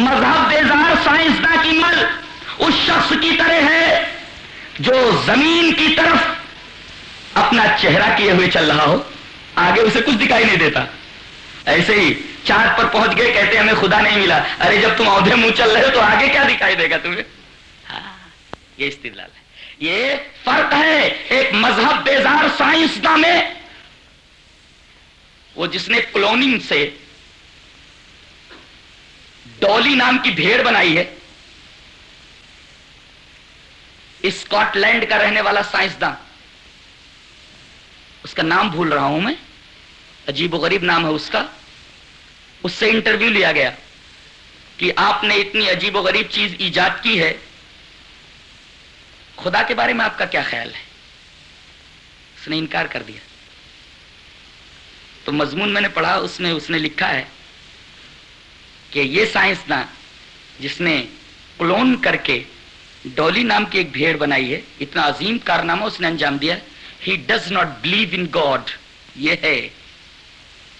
مذہب بیزار سائنسداں کی مل اس شخص کی طرح ہے جو زمین کی طرف اپنا چہرہ کیے ہوئے چل رہا ہو آگے اسے کچھ دکھائی نہیں دیتا۔ ایسے ہی چاند پر پہنچ گئے کہتے ہمیں خدا نہیں ملا۔ ارے جب تم عہدے منہ چل رہے ہو تو آگے کیا دکھائی دے گا تمہیں؟ ہاں، یہ استدلال ہے۔ یہ فرق ہے ایک مذہب بیزار سائنسداں میں وہ جس نے کلوننگ سے ڈولی نام کی بھیڑ بنائی ہے۔ اسکاٹ لینڈ کا رہنے والا سائنسداں۔ اس کا نام بھول رہا ہوں میں۔ عجیب و غریب نام ہے اس کا۔ اس سے انٹرویو لیا گیا کہ آپ نے اتنی عجیب و غریب چیز ایجاد کی ہے۔ خدا کے بارے میں آپ کا کیا خیال ہے؟ اس نے انکار کر دیا۔ تو مضمون میں نے پڑھا، اس میں اس نے لکھا ہے۔ کہ یہ سائنسداں جس نے کلون کر کے ڈولی نام کی ایک بھیڑ بنائی ہے، اتنا عظیم کارنامہ اس نے انجام دیا he does not believe in God یہ ہے۔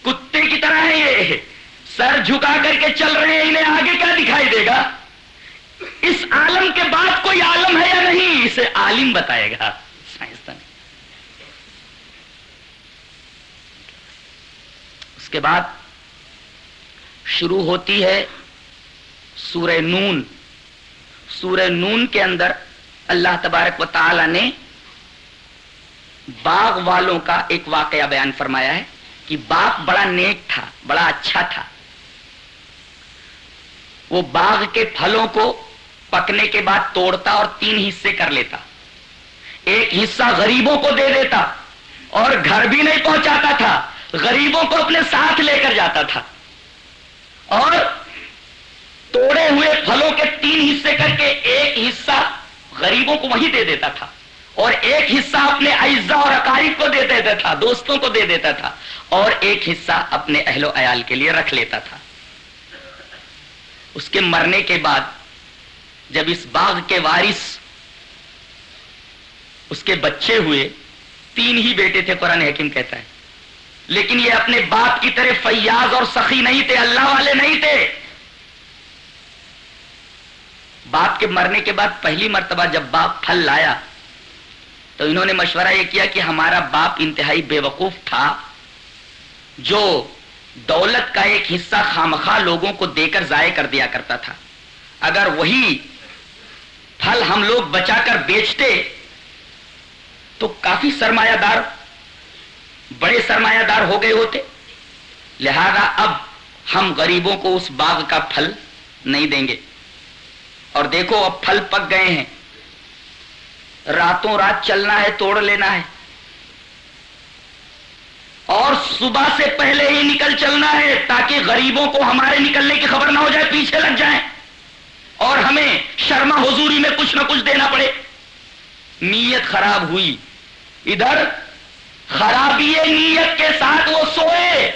کتے کی طرح ہے یہ۔ سر جھکا کر کے چل رہے ہیں، انہیں آگے کیا دکھائی دے گا؟ اس عالم کے بعد کوئی عالم ہے یا نہیں؟ اسے عالم بتائے گا۔ سائنسدان اس کے بعد شروع ہوتی ہے سورہ نون۔ سورہ نون کے اندر اللہ تبارک و تعالی نے باغ والوں کا ایک واقعہ بیان فرمایا ہے کہ باغ بڑا نیک تھا، بڑا اچھا تھا۔ وہ باغ کے پھلوں کو پکنے کے بعد توڑتا اور تین حصے کر لیتا۔ ایک حصہ غریبوں کو دے دیتا اور گھر بھی نہیں پہنچاتا تھا، غریبوں کو اپنے ساتھ لے کر جاتا تھا۔ اور توڑے ہوئے پھلوں کے تین حصے کر کے ایک حصہ غریبوں کو وہی دے دیتا تھا اور ایک حصہ اپنے اعزا اور اقارب کو دے دیتا تھا، دوستوں کو دے دیتا تھا، اور ایک حصہ اپنے اہل و عیال کے لیے رکھ لیتا تھا۔ اس کے مرنے کے بعد جب اس باغ کے وارث اس کے بچے ہوئے، تین ہی بیٹے تھے، قرآن حکیم کہتا ہے۔ لیکن یہ اپنے باپ کی طرح فیاض اور سخی نہیں تھے، اللہ والے نہیں تھے۔ باپ کے مرنے کے بعد پہلی مرتبہ جب باپ پھل لایا، تو انہوں نے مشورہ یہ کیا کہ ہمارا باپ انتہائی بے وقوف تھا، جو دولت کا ایک حصہ خامخواہ لوگوں کو دے کر ضائع کر دیا کرتا تھا۔ اگر وہی پھل ہم لوگ بچا کر بیچتے، تو کافی سرمایہ دار بڑے سرمایہ دار ہو گئے ہوتے۔ لہذا اب ہم غریبوں کو اس باغ کا پھل نہیں دیں گے۔ اور دیکھو اب پھل پک گئے ہیں۔ راتوں رات چلنا ہے، توڑ لینا ہے۔ اور صبح سے پہلے ہی نکل چلنا ہے تاکہ غریبوں کو ہمارے نکلنے کی خبر نہ ہو جائے، پیچھے لگ جائیں۔ اور ہمیں شرما حضوری میں کچھ نہ کچھ دینا پڑے۔ نیت خراب ہوئی۔ ادھر خرابی نیت کے ساتھ وہ سوئے۔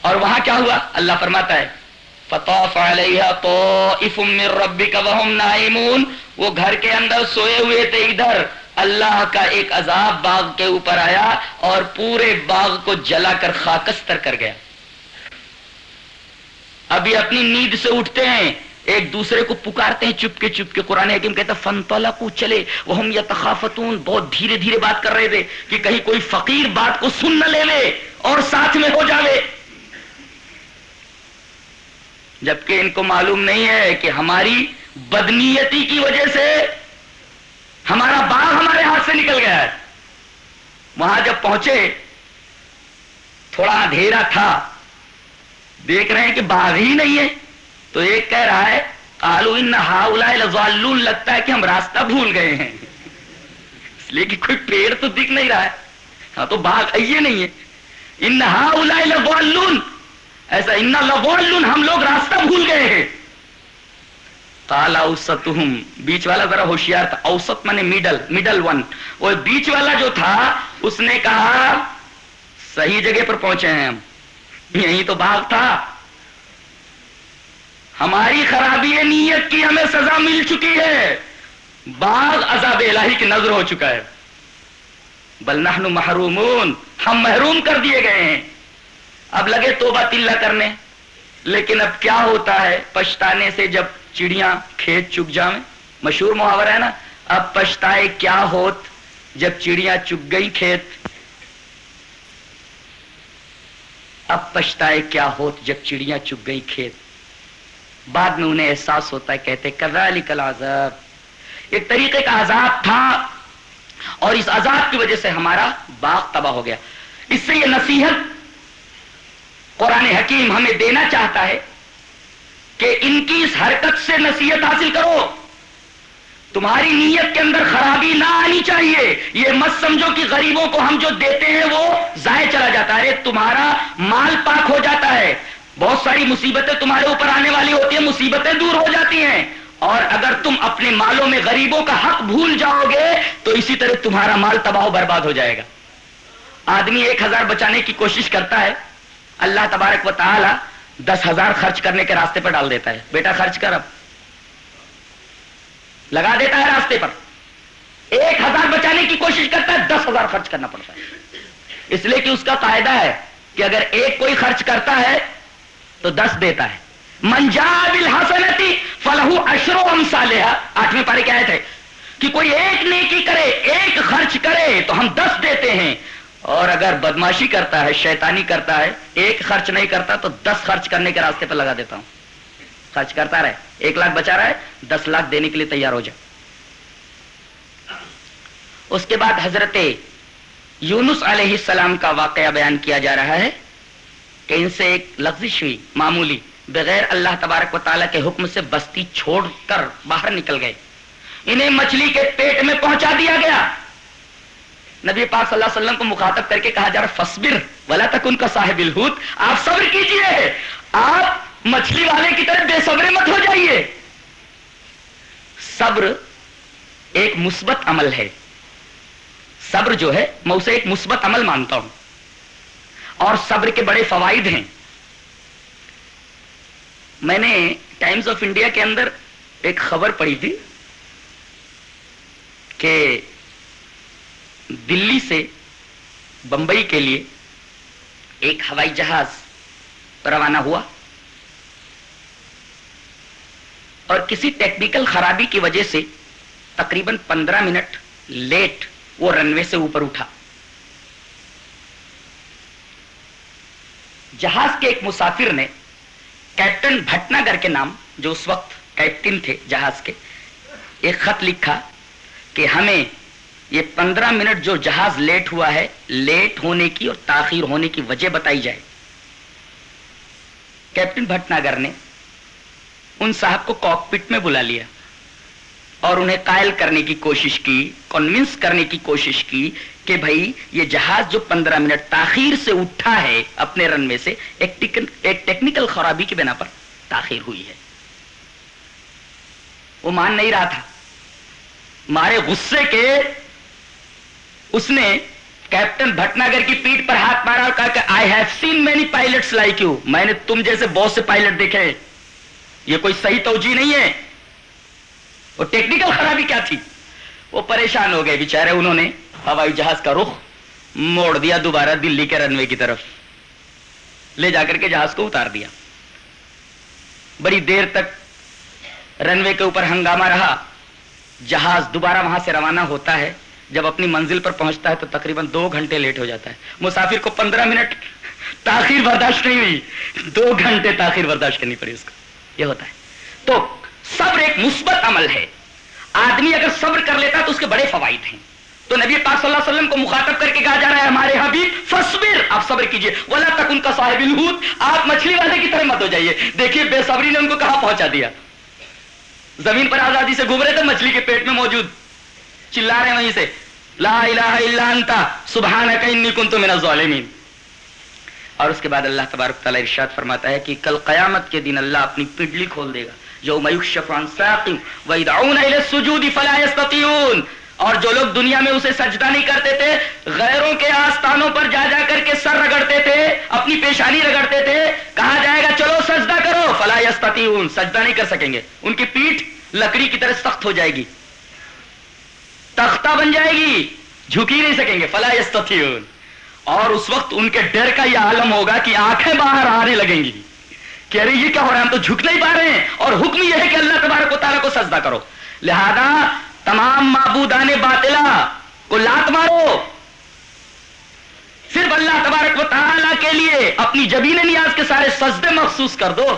اور وہاں کیا ہوا؟ اللہ فرماتا ہے وہ گھر کے اندر سوئے ہوئے تھے ادھر۔ اللہ کا ایک عذاب باغ کے اوپر آیا اور پورے باغ کو جلا کر خاکستر کر گیا۔ ابھی اپنی نیند سے اٹھتے ہیں۔ ایک دوسرے کو پکارتے ہیں چپ کے چپ کے قرآن حکیم کہتا فن کو چلے وہ ہم یا تخافتون بہت دھیرے دھیرے بات کر رہے تھے کہ کہیں کوئی فقیر بات کو سن نہ لے لے اور ساتھ میں ہو جاوے۔ جبکہ ان کو معلوم نہیں ہے کہ ہماری بدنیتی کی وجہ سے ہمارا باغ ہمارے ہاتھ سے نکل گیا ہے۔ وہاں جب پہنچے، تھوڑا اندھیرا تھا، دیکھ رہے ہیں کہ باغ ہی نہیں ہے۔ تو ایک کہہ رہا ہے آلو ان لذالون لگتا ہے کہ ہم راستہ بھول گئے ہیں۔ اس لیے کہ کوئی پیڑ تو دکھ نہیں رہا ہے۔ ہاں تو باغ یہ نہیں ہے۔ ان لذالون ایسا ان لذالون ہم لوگ راستہ بھول گئے ہیں۔ کالا اوسطہم بیچ والا ذرا ہوشیار تھا۔ اوسط مانے میڈل میڈل ون وہ بیچ والا جو تھا، اس نے کہا، صحیح جگہ پر پہنچے ہیں ہم۔ یہی تو باغ تھا۔ ہماری خرابی نیت کی ہمیں سزا مل چکی ہے۔ باغ عذاب الہی کی نظر ہو چکا ہے۔ بل نحن محرومون، ہم محروم کر دیے گئے ہیں۔ اب لگے توبہ تلہ کرنے۔ لیکن اب کیا ہوتا ہے؟ پچھتانے سے جب چڑیاں کھیت چک جائیں۔ مشہور محاورہ ہے نا، اب پچھتائے کیا ہوت جب چڑیاں چک گئی کھیت؟ اب پچھتائے کیا ہوت جب چڑیاں چک گئی کھیت؟ بعد میں انہیں احساس ہوتا ہے، کہتے کذالک العذاب. ایک طریقے کا عذاب تھا اور اس عذاب کی وجہ سے ہمارا باغ تباہ ہو گیا۔ اس سے یہ نصیحت قرآن حکیم ہمیں دینا چاہتا ہے کہ ان کی اس حرکت سے نصیحت حاصل کرو۔ تمہاری نیت کے اندر خرابی نہ آنی چاہیے۔ یہ مت سمجھو کہ غریبوں کو ہم جو دیتے ہیں وہ ضائع چلا جاتا ہے تمہارا مال پاک ہو جاتا ہے۔ بہت ساری مصیبتیں تمہارے اوپر آنے والی ہوتی ہیں، مصیبتیں دور ہو جاتی ہیں۔ اور اگر تم اپنے مالوں میں غریبوں کا حق بھول جاؤ گے تو اسی طرح تمہارا مال تباہ و برباد ہو جائے گا۔ آدمی ایک ہزار بچانے کی کوشش کرتا ہے، اللہ تبارک و تعالی دس ہزار خرچ کرنے کے راستے پر ڈال دیتا ہے۔ بیٹا، خرچ کر اب۔ لگا دیتا ہے راستے پر۔ ایک ہزار بچانے کی کوشش کرتا ہے، دس ہزار خرچ کرنا پڑتا ہے۔ اس لیے کہ اس کا قاعدہ ہے کہ اگر ایک کوئی خرچ کرتا ہے تو دس دیتا ہے۔ منجاب الحسنتی فلح اشرو ہم آٹھویں پارے کیا تھے کہ کوئی ایک نیکی کرے، ایک خرچ کرے تو ہم دس دیتے ہیں۔ اور اگر بدماشی کرتا ہے، شیطانی کرتا ہے، ایک خرچ نہیں کرتا تو دس خرچ کرنے کے راستے پہ لگا دیتا ہوں۔ خرچ کرتا رہے۔ ایک لاکھ بچا رہا ہے، دس لاکھ دینے کے لیے تیار ہو جائے۔ اس کے بعد حضرت یونس علیہ السلام کا واقعہ بیان کیا جا رہا ہے۔ کہ ان سے ایک لفزش ہوئی معمولی، بغیر اللہ تبارک و تعالیٰ کے حکم سے بستی چھوڑ کر باہر نکل گئے۔ انہیں مچھلی کے پیٹ میں پہنچا دیا گیا۔ نبی پاک صلی اللہ علیہ وسلم کو مخاطب کر کے کہا، جا رہا فصبر ولا تک ان کا صاحب الحوت۔ آپ صبر کیجیے۔ آپ مچھلی والے کی طرف بے صبر مت ہو جائیے۔ صبر ایک مثبت عمل ہے۔ صبر جو ہے، میں اسے ایک مثبت عمل مانتا ہوں۔ اور صبر کے بڑے فوائد ہیں۔ میں نے ٹائمز آف انڈیا کے اندر ایک خبر پڑھی تھی کہ دلی سے بمبئی کے لیے ایک ہوائی جہاز روانہ ہوا اور کسی ٹیکنیکل خرابی کی وجہ سے تقریباً پندرہ منٹ لیٹ وہ رنوے سے اوپر اٹھا۔ جہاز کے ایک مسافر نے کیپٹن بھٹناگر کے نام، جو اس وقت کیپٹن تھے جہاز کے، ایک خط لکھا کہ ہمیں یہ پندرہ منٹ جو جہاز لیٹ ہوا ہے، لیٹ ہونے کی اور تاخیر ہونے کی وجہ بتائی جائے۔ کیپٹن بھٹناگر نے ان صاحب کو کاکپٹ میں بلا لیا۔ اور انہیں قائل کرنے کی کوشش کی کنونس کرنے کی کوشش کی کہ بھائی یہ جہاز جو پندرہ منٹ تاخیر سے اٹھا ہے، اپنے رن میں سے ایک ٹیکنیکل خرابی کی بنا پر تاخیر ہوئی ہے۔ وہ مان نہیں رہا تھا۔ مارے غصے کے اس نے کیپٹن بھٹناگر کی پیٹ پر ہاتھ مارا اور کہا کہ I have seen many pilots like you میں نے تم جیسے بہت سے پائلٹ دیکھے۔ یہ کوئی صحیح توجہ نہیں ہے۔ وہ ٹیکنیکل خرابی کیا تھی؟ وہ پریشان ہو گئے بیچارے، انہوں نے ہوائی جہاز کا رخ موڑ دیا دوبارہ دلی کے رنوے کی طرف۔ لے جا کر کے جہاز کو اتار دیا۔ بڑی دیر تک رنوے کے اوپر ہنگامہ رہا۔ جہاز دوبارہ وہاں سے روانہ ہوتا ہے۔ جب اپنی منزل پر پہنچتا ہے تو تقریباً دو گھنٹے لیٹ ہو جاتا ہے۔ مسافر کو پندرہ منٹ تاخیر برداشت نہیں ہوئی۔ دو گھنٹے تاخیر برداشت کرنی پڑی اس کو۔ یہ ہوتا ہے۔ تو صبر ایک مثبت عمل ہے۔ آدمی اگر صبر کر لیتا تو اس کے بڑے فوائد ہیں۔ تو نبی پاک صلی اللہ علیہ وسلم کو مخاطب کر کے کہا جا رہا ہے، ہمارے حبیب فصبر آپ صبر کیجیے۔ ولا تک ان کا صاحب الحوت۔ آپ مچھلی والے کی طرح مت ہو جائیے۔ دیکھیے، بے صبری نے ان کو کہاں پہنچا دیا؟ زمین پر آزادی سے گھوم رہے تھے، مچھلی کے پیٹ میں موجود۔ چلا رہے وہیں سے۔ لا الہ الا انتا سبحانک انی کنت من الظالمین۔ اور اس کے بعد اللہ تبارک تعالی ارشاد فرماتا ہے کہ کل قیامت کے دن اللہ اپنی پڈلی کھول دے گا۔ جو میکشف عن ساق و يدعون الى السجود فلا يستطيعون۔ اور جو لوگ دنیا میں اسے سجدہ نہیں کرتے تھے، غیروں کے آستانوں پر جا جا کر کے سر رگڑتے تھے، اپنی پیشانی رگڑتے تھے، کہا جائے گا، چلو سجدہ کرو۔ فلا يستطيعون، سجدہ نہیں کر سکیں گے۔ ان کی پیٹھ لکڑی کی طرح سخت ہو جائے گی۔ تختہ بن جائے گی، جھکی نہیں سکیں گے۔ فلا یستطیعون اور اس وقت ان کے ڈر کا یہ عالم ہوگا کہ آنکھیں باہر آنے لگیں گی۔ کہ ارے یہ کیا ہو رہا ہے ہم تو جھک نہیں پا رہے ہیں اور حکم یہ ہے کہ اللہ تبارک و تعالیٰ کو سجدہ کرو۔ لہذا تمام معبودان باطلا کو لات مارو۔ صرف اللہ تبارک و تعالیٰ کے لیے اپنی جبین نیاز کے سارے سجدے مخصوص کر دو۔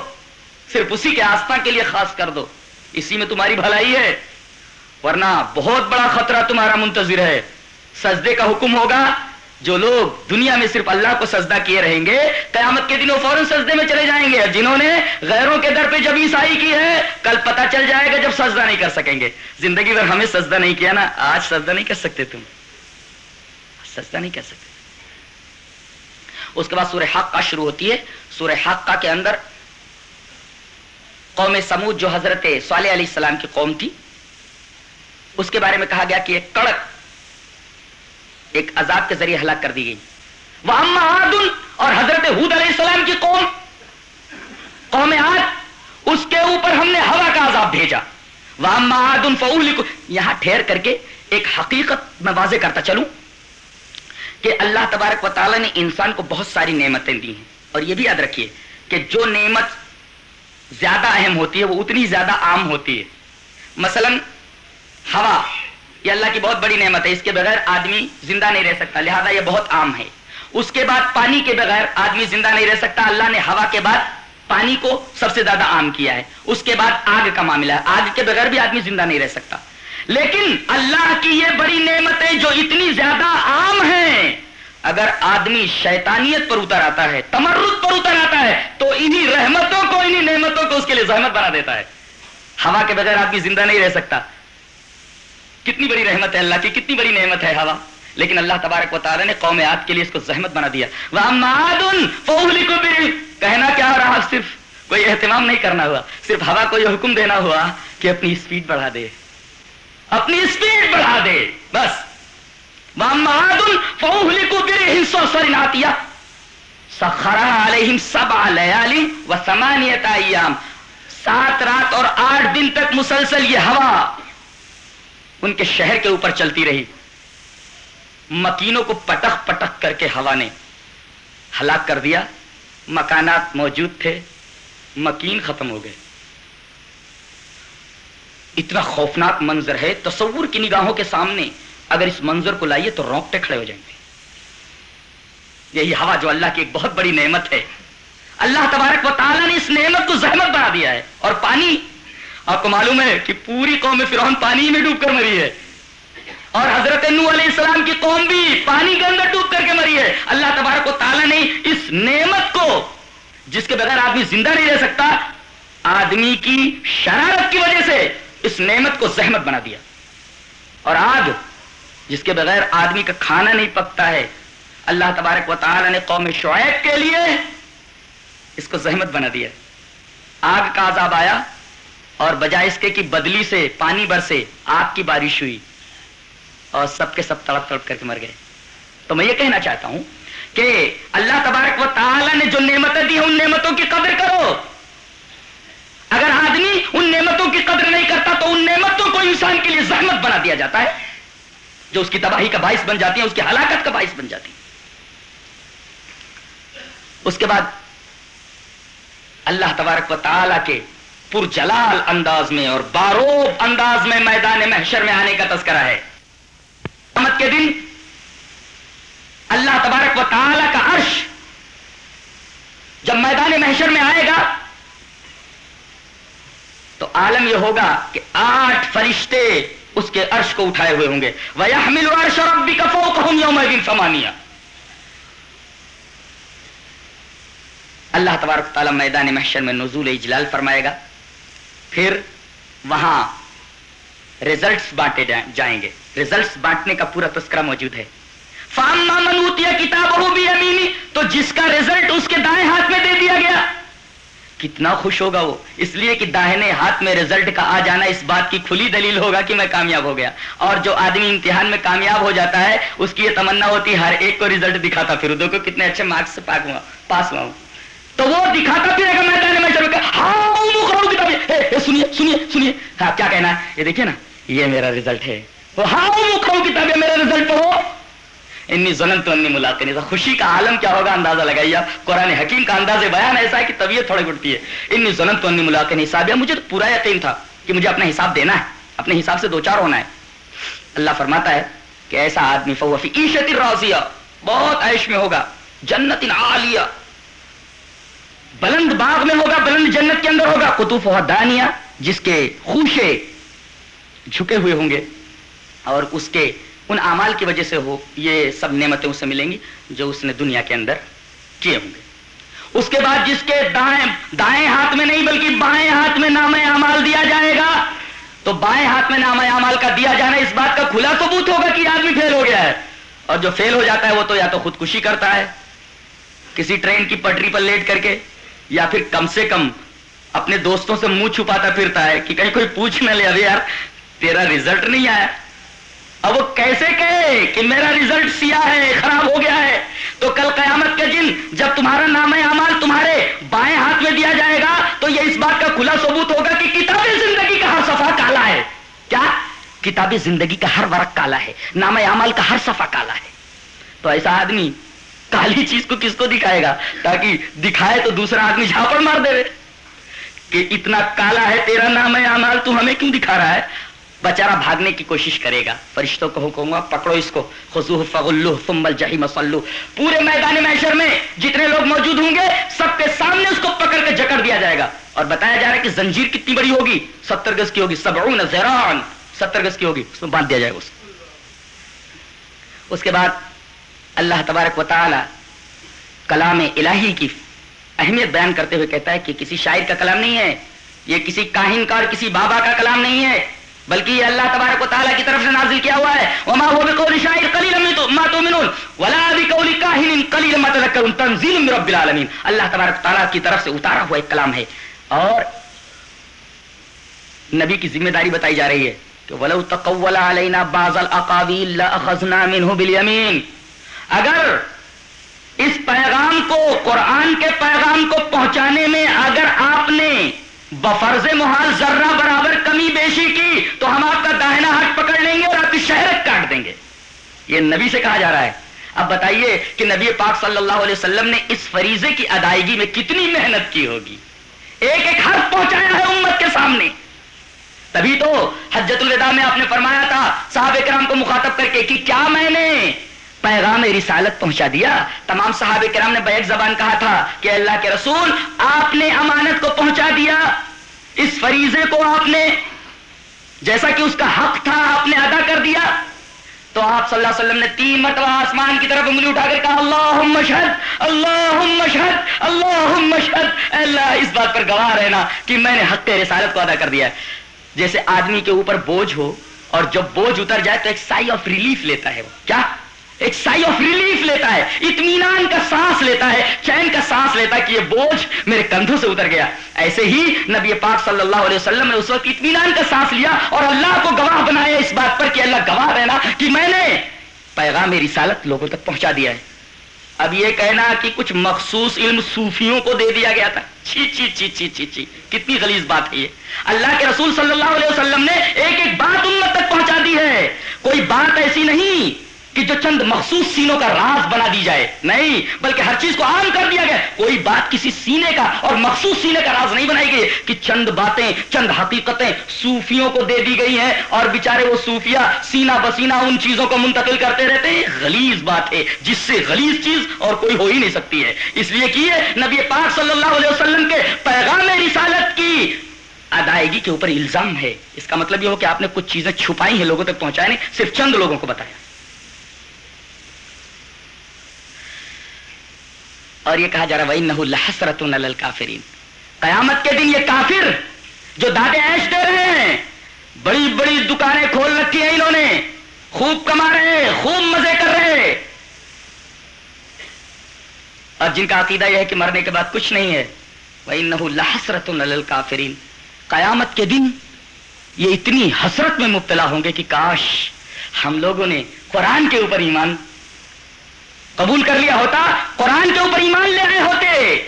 صرف اسی کے آستھا کے لیے خاص کر دو۔ اسی میں تمہاری بھلائی ہے۔ ورنہ بہت بڑا خطرہ تمہارا منتظر ہے۔ سجدے کا حکم ہوگا۔ جو لوگ دنیا میں صرف اللہ کو سجدہ کیے رہیں گے، قیامت کے دنوں فوراً سجدے میں چلے جائیں گے۔ جنہوں نے غیروں کے در پہ جب عیسائی کی ہے، کل پتا چل جائے گا جب سجدہ نہیں کر سکیں گے۔ زندگی بھر ہمیں سجدہ نہیں کیا نا، آج سجدہ نہیں کر سکتے تم۔ سجدہ نہیں کر سکتے۔ اس کے بعد سورہ حق شروع ہوتی ہے۔ سورہ حق کے اندر قوم سمود جو حضرت صالح علیہ السلام کی قوم تھی، اس کے بارے میں کہا گیا کہ ایک کڑک ایک عذاب کے ذریعے ہلاک کر دی گئی۔ وہ اور حضرت حود علیہ السلام کی قوم قوم آد اس کے اوپر ہم نے ہوا کا عذاب بھیجا۔ وہ یہاں ٹھہر کر کے ایک حقیقت میں واضح کرتا چلوں کہ اللہ تبارک و تعالیٰ نے انسان کو بہت ساری نعمتیں دی ہیں۔ اور یہ بھی یاد رکھیے کہ جو نعمت زیادہ اہم ہوتی ہے، وہ اتنی زیادہ عام ہوتی ہے۔ مثلا ہوا۔ یہ اللہ کی بہت بڑی نعمت ہے۔ اس کے بغیر آدمی زندہ نہیں رہ سکتا۔ لہذا یہ بہت عام ہے۔ اس کے بعد پانی کے بغیر آدمی زندہ نہیں رہ سکتا۔ اللہ نے ہوا کے بعد پانی کو سب سے زیادہ عام کیا ہے۔ اس کے بعد آگ کا معاملہ ہے۔ آگ کے بغیر بھی آدمی زندہ نہیں رہ سکتا۔ لیکن اللہ کی یہ بڑی نعمتیں جو اتنی زیادہ عام ہیں اگر آدمی شیطانیت پر اتر آتا ہے، تمرد پر اتر آتا ہے، تو انہی رحمتوں کو، انہی نعمتوں کو اس کے لیے زحمت بنا دیتا ہے۔ ہوا کے بغیر آدمی زندہ نہیں رہ سکتا۔ کتنی بڑی رحمت ہے اللہ کی، کتنی بڑی نعمت ہے ہوا۔ لیکن اللہ تبارک و تعالیٰ نے قوم آد کے لیے اس کو زحمت بنا دیا۔ کہنا کیا رہا صرف؟ کوئی اہتمام نہیں کرنا ہوا۔ صرف ہوا کو یہ حکم دینا ہوا کہ اپنی اسپیڈ بڑھا دے۔ اپنی اسپیڈ بڑھا دے۔ بس۔ سات رات اور آٹھ دن تک مسلسل یہ ہوا۔ ان کے شہر کے اوپر چلتی رہی۔ مکینوں کو پٹخ پٹخ کر کے ہوا نے۔ ہلاک کر دیا۔ مکانات موجود تھے۔ مکین ختم ہو گئے۔ اتنا خوفناک منظر ہے، تصور کی نگاہوں کے سامنے۔ اگر اس منظر کو لائیے تو رونگٹے کھڑے ہو جائیں گے۔ یہی ہوا جو اللہ کی ایک بہت بڑی نعمت ہے۔ اللہ تبارک و تعالیٰ نے اس نعمت کو زحمت بنا دیا ہے۔ اور پانی آپ کو معلوم ہے کہ پوری قوم فرعون پانی میں ڈوب کر مری ہے۔ اور حضرت نو علیہ السلام کی قوم بھی پانی کے اندر ڈوب کر کے مری ہے۔ اللہ تبارک و تعالیٰ نے اس نعمت کو، جس کے بغیر آدمی زندہ نہیں رہ سکتا، آدمی کی شرارت کی وجہ سے اس نعمت کو زحمت بنا دیا۔ اور آگ جس کے بغیر آدمی کا کھانا نہیں پکتا ہے، اللہ تبارک و تعالیٰ نے قوم شعیب کے لیے اس کو زحمت بنا دیا۔ آگ کا عذاب آیا۔ اور بجائے اس کے کی بدلی سے، پانی برسے آگ کی بارش ہوئی اور سب کے سب تڑپ تڑپ کر کے مر گئے۔ تو میں یہ کہنا چاہتا ہوں کہ اللہ تبارک و تعالی نے جو نعمتیں دی ہیں، ان نعمتوں کی قدر کرو۔ اگر آدمی ان نعمتوں کی قدر نہیں کرتا تو ان نعمتوں کو انسان کے لیے زحمت بنا دیا جاتا ہے، جو اس کی تباہی کا باعث بن جاتی ہے اس کی ہلاکت کا باعث بن جاتی اس کے بعد اللہ تبارک و تعالی کے پر جلال انداز میں اور باروب انداز میں میدان محشر میں آنے کا تذکرہ ہے۔ قیامت کے دن اللہ تبارک و تعالی کا عرش جب میدان محشر میں آئے گا، تو عالم یہ ہوگا کہ آٹھ فرشتے اس کے عرش کو اٹھائے ہوئے ہوں گے۔ وہ کفو کہ سمانیہ اللہ تبارک تعالیٰ میدان محشر میں نزول اجلال فرمائے گا۔ پھر وہاں ریزلٹس بانٹے جائیں گے۔ ریزلٹس بانٹنے کا پورا تذکرہ موجود ہے۔ فام منوتیا کتاب ہو بھی امینی تو جس کا ریزلٹ اس کے دائیں ہاتھ میں دے دیا گیا۔ کتنا خوش ہوگا وہ۔ اس لیے کہ داہنے ہاتھ میں ریزلٹ کا آ جانا اس بات کی کھلی دلیل ہوگا کہ میں کامیاب ہو گیا۔ اور جو آدمی امتحان میں کامیاب ہو جاتا ہے، اس کی یہ تمنا ہوتی ہے، ہر ایک کو ریزلٹ دکھاتا۔ پھر دیکھو کتنے اچھے مارکس سے پاس ہوا ہوں۔ تو وہ دکھاتا پھر گا میدان میں چلو ہاں کتابیں سنیے سنیے سنیے۔ ہاں کیا کہنا ہے؟ یہ دیکھیے نا، یہ میرا ریزلٹ ہے۔ وہ ہاں کتابیں میرا ریزلٹ پڑھو انی ظلم تو انی ملاقات۔ نہیں خوشی کا عالم کیا ہوگا؟ اندازہ لگائیے آپ۔ قرآن حکیم کا انداز بیان ایسا ہے کہ طبیعت تھوڑی گٹتی ہے۔ انی ظلم تو انی ملاقات۔ نہیں حساب مجھے تو پورا یقین تھا کہ مجھے اپنا حساب دینا ہے۔ اپنے حساب سے دو چار ہونا ہے۔ اللہ فرماتا ہے کہ ایسا آدمی فوفی عیشت الراضیہ بہت عیش میں ہوگا، جنت عالیہ بلند باغ میں ہوگا، بلند جنت کے اندر ہوگا۔ قطوف دانیہ جس کے خوشے جھکے ہوئے ہوں گے۔ اور اس کے ان اعمال کی وجہ سے ہو، یہ سب نعمتیں اسے ملیں گی جو اس نے دنیا کے اندر کیے ہوں گے۔ اس کے بعد جس کے دائیں دائیں ہاتھ میں نہیں بلکہ بائیں ہاتھ میں نام اعمال دیا جائے گا۔ تو بائیں ہاتھ میں نام اعمال کا دیا جانا اس بات کا کھلا ثبوت ہوگا کہ آدمی فیل ہو گیا ہے۔ اور جو فیل ہو جاتا ہے وہ تو یا تو خودکشی کرتا ہے، کسی ٹرین کی پٹری پر لیٹ کر کے یا پھر کم سے کم اپنے دوستوں سے منہ چھپاتا پھرتا ہے کہ کہیں کوئی پوچھ نہ لے، ابھی یار تیرا ریزلٹ نہیں آیا۔ اب وہ کیسے کہے کہ میرا ریزلٹ سیاہ ہے، خراب ہو گیا ہے؟ تو کل قیامت کے دن جب تمہارا نام اعمال تمہارے بائیں ہاتھ میں دیا جائے گا، تو یہ اس بات کا کھلا ثبوت ہوگا کہ کتاب زندگی کا ہر صفحہ کالا ہے۔ کیا؟ کتاب زندگی کا ہر ورق کالا ہے۔ نام اعمال کا ہر صفحہ کالا ہے۔ تو ایسا آدمی کالی چیز کو کس کو دکھائے گا؟ تاکہ دکھائے تو دوسرا آدمی جھاپڑ مار دے کہ اتنا کالا ہے تیرا نام اعمال تو ہمیں کیوں دکھا رہا ہے؟ بچارا بھاگنے کی کوشش کرے گا۔ فرشتوں کو حکم پکڑو اس کو۔ خزو فغلو فمبل جہی مسلو پورے میدان محشر میں جتنے لوگ موجود ہوں گے، سب کے سامنے اس کو پکڑ کے جکڑ دیا جائے گا۔ اور بتایا جا رہا ہے کہ زنجیر کتنی بڑی ہوگی؟ ستر گز کی ہوگی۔ سبعون زیران ستر گز کی ہوگی۔ اس میں باندھ دیا جائے گا اس اس کے بعد اللہ تبارک و تعالی کلام الہی کی اہمیت بیان کرتے ہوئے کہتا ہے کہ کسی شاعر کا کلام نہیں ہے، یہ کسی کاہن کا اور کسی بابا کا کلام نہیں ہے، بلکہ یہ اللہ تبارک و تعالیٰ کی طرف سے نازل کیا ہوا ہے۔ وما هو بقول شاعر قليلا ما تؤمنون، ولا بقول كاهن قليلا ما تذكرون تنزيل من رب العالمين اللہ تبارک و تعالیٰ کی طرف سے اتارا ہوا ایک کلام ہے۔ اور نبی کی ذمہ داری بتائی جا رہی ہے کہ ولو تقول علينا بعض الاقاويل لاخذنا منه باليمين۔ اگر اس پیغام کو قرآن کے پیغام کو پہنچانے میں اگر آپ نے بفرض محال ذرہ برابر کمی بیشی کی تو ہم آپ کا داہنا ہاتھ پکڑ لیں گے اور آپ کی شہرت کاٹ دیں گے۔ یہ نبی سے کہا جا رہا ہے۔ اب بتائیے کہ نبی پاک صلی اللہ علیہ وسلم نے اس فریضے کی ادائیگی میں کتنی محنت کی ہوگی؟ ایک ایک حرف پہنچایا ہے امت کے سامنے۔ تبھی تو حجت الوداع میں آپ نے فرمایا تھا صاحب کرام کو مخاطب کر کے کہ کیا میں نے پیغام رسالت پہنچا دیا۔ تمام صحابہ کرام نے بیک زبان کہا تھا کہ اللہ کے رسول آپ نے امانت کو پہنچا دیا۔ اس فریضے کو آپ نے جیسا کہ اس کا حق تھا آپ نے ادا کر دیا۔ تو آپ صلی اللہ علیہ وسلم نے تین مرتبہ آسمان کی طرف انگلی اٹھا کر کہا اللہ مشہد اللہ مشہد اللہ مشہد اللہ، اس بات پر گواہ رہنا کہ میں نے حق رسالت کو ادا کر دیا ہے۔ جیسے آدمی کے اوپر بوجھ ہو اور جب بوجھ اتر جائے تو ایک سائی آف ریلیف لیتا ہے وہ۔ کیا؟ ایک سائی آف ریلیف لیتا ہے، اطمینان کا سانس لیتا ہے، چین کا سانس لیتا ہے کہ یہ بوجھ میرے کندھوں سے اتر گیا۔ ایسے ہی نبی پاک صلی اللہ علیہ وسلم نے اس وقت اطمینان کا سانس لیا اور اللہ کو گواہ بنایا اس بات پر کہ اللہ گواہ رہنا کہ میں نے پیغام رسالت لوگوں تک پہنچا دیا ہے۔ اب یہ کہنا کہ کچھ مخصوص علم صوفیوں کو دے دیا گیا تھا۔ چی چی چی چی چی چی کتنی غلیظ بات ہے یہ۔ اللہ کے رسول صلی اللہ علیہ وسلم نے ایک ایک بات امت تک پہنچا دی ہے۔ کوئی بات ایسی نہیں کہ جو چند مخصوص سینوں کا راز بنا دی جائے۔ نہیں، بلکہ ہر چیز کو عام کر دیا گیا۔ کوئی بات کسی سینے کا اور مخصوص سینے کا راز نہیں بنائی گئی کہ چند باتیں، چند حقیقتیں صوفیوں کو دے دی گئی ہیں اور بیچارے وہ صوفیہ سینہ بسینہ ان چیزوں کو منتقل کرتے رہتے ہیں۔ غلیظ بات ہے، جس سے غلیظ چیز اور کوئی ہو ہی نہیں سکتی ہے۔ اس لیے کہ نبی پاک صلی اللہ علیہ وسلم کے پیغام رسالت کی ادائیگی کے اوپر الزام ہے۔ اس کا مطلب یہ ہو کہ آپ نے کچھ چیزیں چھپائی ہیں لوگوں تک پہنچائے نہیں، صرف چند لوگوں کو بتایا۔ اور یہ کہا جا رہا وہی نہ حسرت کافرین قیامت کے دن یہ کافر جو دادے ایش دے رہے ہیں، بڑی بڑی دکانیں کھول رکھی ہیں انہوں نے، خوب کما رہے ہیں، خوب مزے کر رہے ہیں۔ اور جن کا عقیدہ یہ ہے کہ مرنے کے بعد کچھ نہیں ہے وہی نہ حسرت کافرین قیامت کے دن یہ اتنی حسرت میں مبتلا ہوں گے کہ کاش ہم لوگوں نے قرآن کے اوپر ایمان قبول کر لیا ہوتا، قرآن کے اوپر ایمان لے آئے ہوتے۔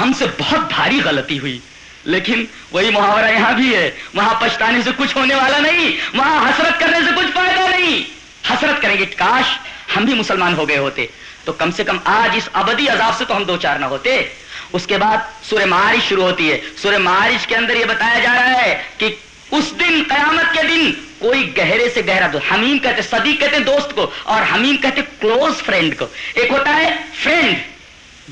ہم سے بہت بھاری غلطی ہوئی، لیکن وہی محاورہ یہاں بھی ہے۔ وہاں پچھتانے سے کچھ ہونے والا نہیں، وہاں حسرت کرنے سے کچھ فائدہ نہیں۔ حسرت کریں گے، کاش ہم بھی مسلمان ہو گئے ہوتے۔ تو کم سے کم آج اس ابدی عذاب سے تو ہم دو چار نہ ہوتے۔ اس کے بعد سورہ معارج شروع ہوتی ہے۔ سورہ معارج کے اندر یہ بتایا جا رہا ہے کہ اس دن قیامت کے دن کوئی گہرے سے گہرا دوست، حمیم کہتے صدیق کہتے ہیں دوست کو، اور حمیم کہتے کلوز فرینڈ کو۔ ایک ہوتا ہے فرینڈ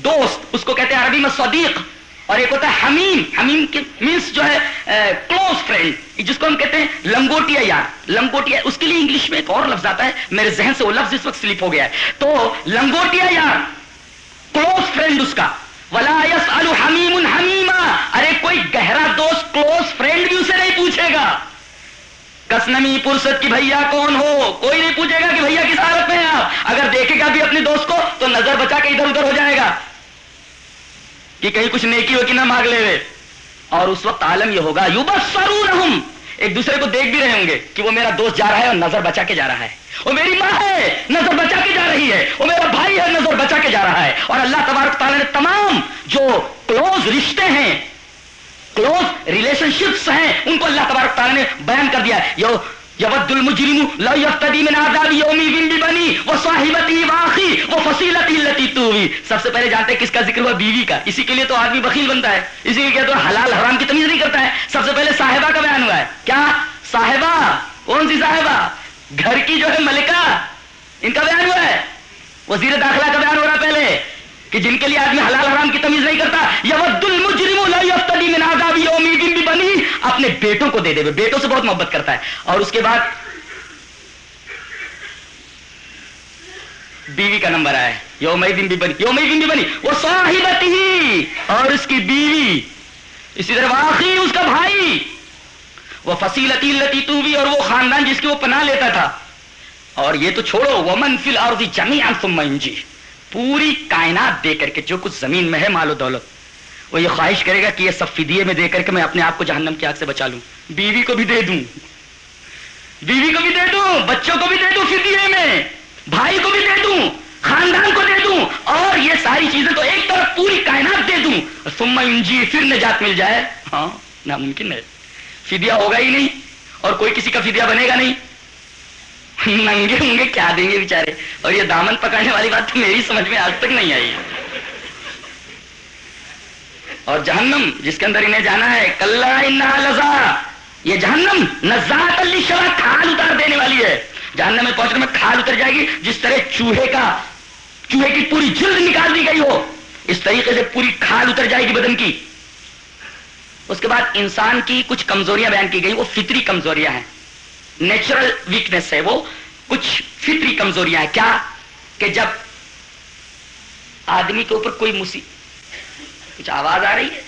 دوست، اس کو کہتے ہیں عربی میں صدیق، اور ایک ہوتا ہے حمیم۔ حمیم کے مینس جو ہے کلوز فرینڈ جس کو ہم کہتے ہیں لنگوٹیا یار۔ لنگوٹیا اس کے لیے انگلش میں ایک اور لفظ آتا ہے، میرے ذہن سے وہ لفظ اس وقت سلپ ہو گیا ہے۔ تو لنگوٹیا یار کلوز فرینڈ اس کا۔ ولا یس الحمیم حمیما ارے، کوئی گہرا دوست کلوز فرینڈ بھی اسے نہیں پوچھے گا۔ کسنمی پرست کی بھیا کون ہو؟ کوئی نہیں پوچھے گا کہ بھیا کس حالت میں آپ؟ اگر دیکھے گا بھی اپنے دوست کو تو نظر بچا کے ادھر ادھر ہو جائے گا کہ کہیں کچھ نیکی ہو کہ نہ مانگ لے ہوئے اور اس وقت عالم یہ ہوگا یو بس ایک دوسرے کو دیکھ بھی رہے ہوں گے کہ وہ میرا دوست جا رہا ہے اور نظر بچا کے جا رہا ہے۔ وہ میری ماں ہے، نظر بچا کے جا رہی ہے۔ وہ میرا بھائی ہے، نظر بچا کے جا رہا ہے۔ اور اللہ تبارک تعالیٰ نے تمام جو کلوز رشتے ہیں کلوز ریلیشن شپس ہیں۔ ان کو اللہ تبارک تعالیٰ نے بیان کر دیا ہے۔ یو یود المجرم لا یفتدی من عذاب یومی بن بنی وہ صاحبتی واخی وہ فصیلتی لتی توی سب سے پہلے جانتے ہیں کس کا ذکر ہوا؟ بیوی کا۔ اسی کے لیے تو آدمی بخیل بنتا ہے۔ اسی لیے کہ تو حلال حرام کی تمیز نہیں کرتا ہے۔ سب سے پہلے صاحبہ کا بیان ہوا ہے۔ کیا؟ صاحبہ۔ کون سی صاحبہ؟ گھر کی جو ہے ملکہ۔ ان کا بیان ہوا ہے۔ وزیر داخلہ کا بیان ہو رہا پہلے۔ کہ جن کے لیے آدمی حلال حرام کی تمیز نہیں کرتا، یود المجرم لا یفتدی من عذاب یوم بن بنی اپنے بیٹوں کو دے دے بیٹوں سے بہت محبت کرتا ہے۔ اور اس کے بعد بیوی کا نمبر آیا یوم دن بھی بنی یوم دن بھی بنی وہ صاحبت ہی اور اس کی بیوی اسی طرح واقعی اس کا بھائی۔ وہ فصیلتی لتی تو بھی اور وہ خاندان جس کی وہ پناہ لیتا تھا۔ اور یہ تو چھوڑو وہ منفل اور جی پوری کائنات دے کر کے جو کچھ زمین میں ہے مال و دولت، وہ یہ خواہش کرے گا کہ یہ سب فدیے میں دے کر کے میں اپنے آپ کو جہنم کی آگ سے بچا لوں۔ بیوی کو بھی دے دوں۔ بیوی کو بھی دے دوں، بچوں کو بھی دے دوں فدیے میں۔ بھائی کو بھی دے دوں، خاندان کو دے دوں۔ اور یہ ساری چیزیں تو ایک طرف پوری کائنات دے دوں۔ سما انجی، پھر نجات مل جائے۔ ہاں ناممکن ہے۔ فدیا ہوگا ہی نہیں اور کوئی کسی کا فدیا بنے گا نہیں۔ ننگے ہوں گے کیا دیں گے بےچارے اور یہ دامن پکڑنے والی بات تو میری سمجھ میں آج تک نہیں آئی۔ اور جہنم، جس کے اندر انہیں جانا ہے کل یہ جہنم نزات شبہ کھال اتار دینے والی ہے۔ جہنم میں پہنچنے میں کھال اتر جائے گی، جس طرح چوہے کا، چوہے کی پوری جلد نکال دی گئی ہو۔ اس طریقے سے پوری کھال اتر جائے گی بدن کی۔ اس کے بعد انسان کی کچھ کمزوریاں بیان کی گئی، وہ فطری کمزوریاں ہیں۔ نیچرل ویکنیس ہے وہ. کچھ فطری کمزوریاں ہیں. کیا کہ جب آدمی کے اوپر کوئی مسی، کچھ آواز آ رہی ہے؟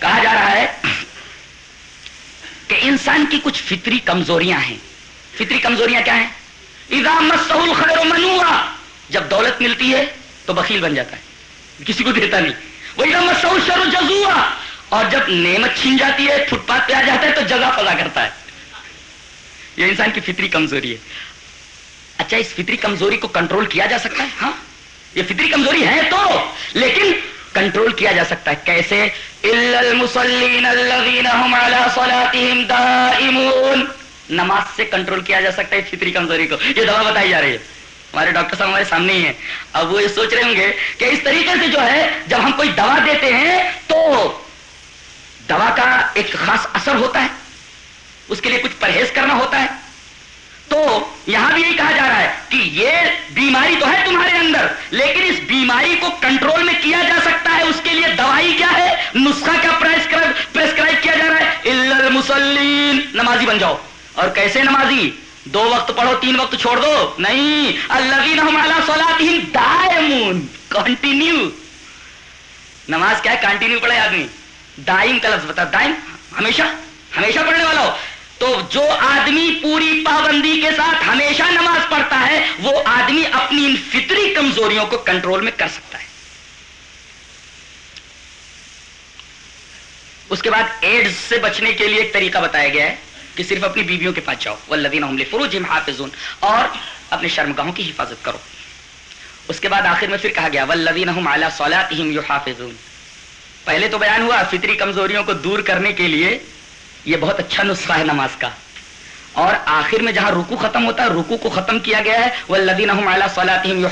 کہا جا رہا ہے کہ انسان کی کچھ فطری کمزوریاں ہیں. فطری کمزوریاں کیا ہیں؟ مسول خیر منوا جب دولت ملتی ہے تو بخیل بن جاتا ہے. کسی کو دیتا نہیں. وہ شروع جزوا اور جب نعمت چھین جاتی ہے فٹ پاتھ پہ آ جاتا ہے تو جگہ فضا کرتا ہے۔ یہ انسان کی فطری کمزوری ہے۔ اچھا اس فطری کمزوری کو کنٹرول کیا جا سکتا ہے؟ ہاں یہ فطری کمزوری ہے تو، لیکن کنٹرول کیا جا سکتا ہے؟ کیسے؟ نماز سے کنٹرول کیا جا سکتا ہے فطری کمزوری کو۔ یہ دوا بتائی جا رہی ہے۔ ہمارے ڈاکٹر صاحب ہمارے سامنے ہی ہیں۔ اب وہ یہ سوچ رہے ہوں گے کہ اس طریقے سے جو ہے، جب ہم کوئی دوا دیتے ہیں تو دوا کا ایک خاص اثر ہوتا ہے، اس کے لیے کچھ پرہیز کرنا ہوتا ہے۔ تو یہاں بھی یہی کہا جا رہا ہے کہ یہ بیماری تو ہے تمہارے اندر، لیکن اس بیماری کو کنٹرول میں کیا جا سکتا ہے، اس کے لیے دوائی کیا ہے؟ نسخہ کیا پریسکرائب کیا جا رہا ہے؟ المسلین نمازی بن جاؤ۔ اور کیسے نمازی؟ دو وقت پڑھو، تین وقت چھوڑ دو۔ نہیں اللہ کنٹینیو نماز کیا ہے؟ کنٹینیو پڑھے آدمی۔ دائم کا لفظ بتا دائم ہمیشہ ہمیشہ پڑھنے والا ہو تو جو آدمی پوری پابندی کے ساتھ ہمیشہ نماز پڑھتا ہے، وہ آدمی اپنی ان فطری کمزوریوں کو کنٹرول میں کر سکتا ہے۔ اس کے بعد ایڈز سے بچنے کے لیے ایک طریقہ بتایا گیا ہے کہ صرف اپنی بیویوں کے پاس جاؤ۔ وہ لدین فروج حافظون۔ اور اپنے شرمگاہوں کی حفاظت کرو۔ اس کے بعد آخر میں پھر کہا گیا ولدین حافظون پہلے تو بیان ہوا فطری کمزوریوں کو دور کرنے کے لیے یہ بہت اچھا نسخہ ہے نماز کا۔ اور آخر میں جہاں رکو ختم ہوتا ہے رکو کو ختم کیا گیا ہے وہ لدین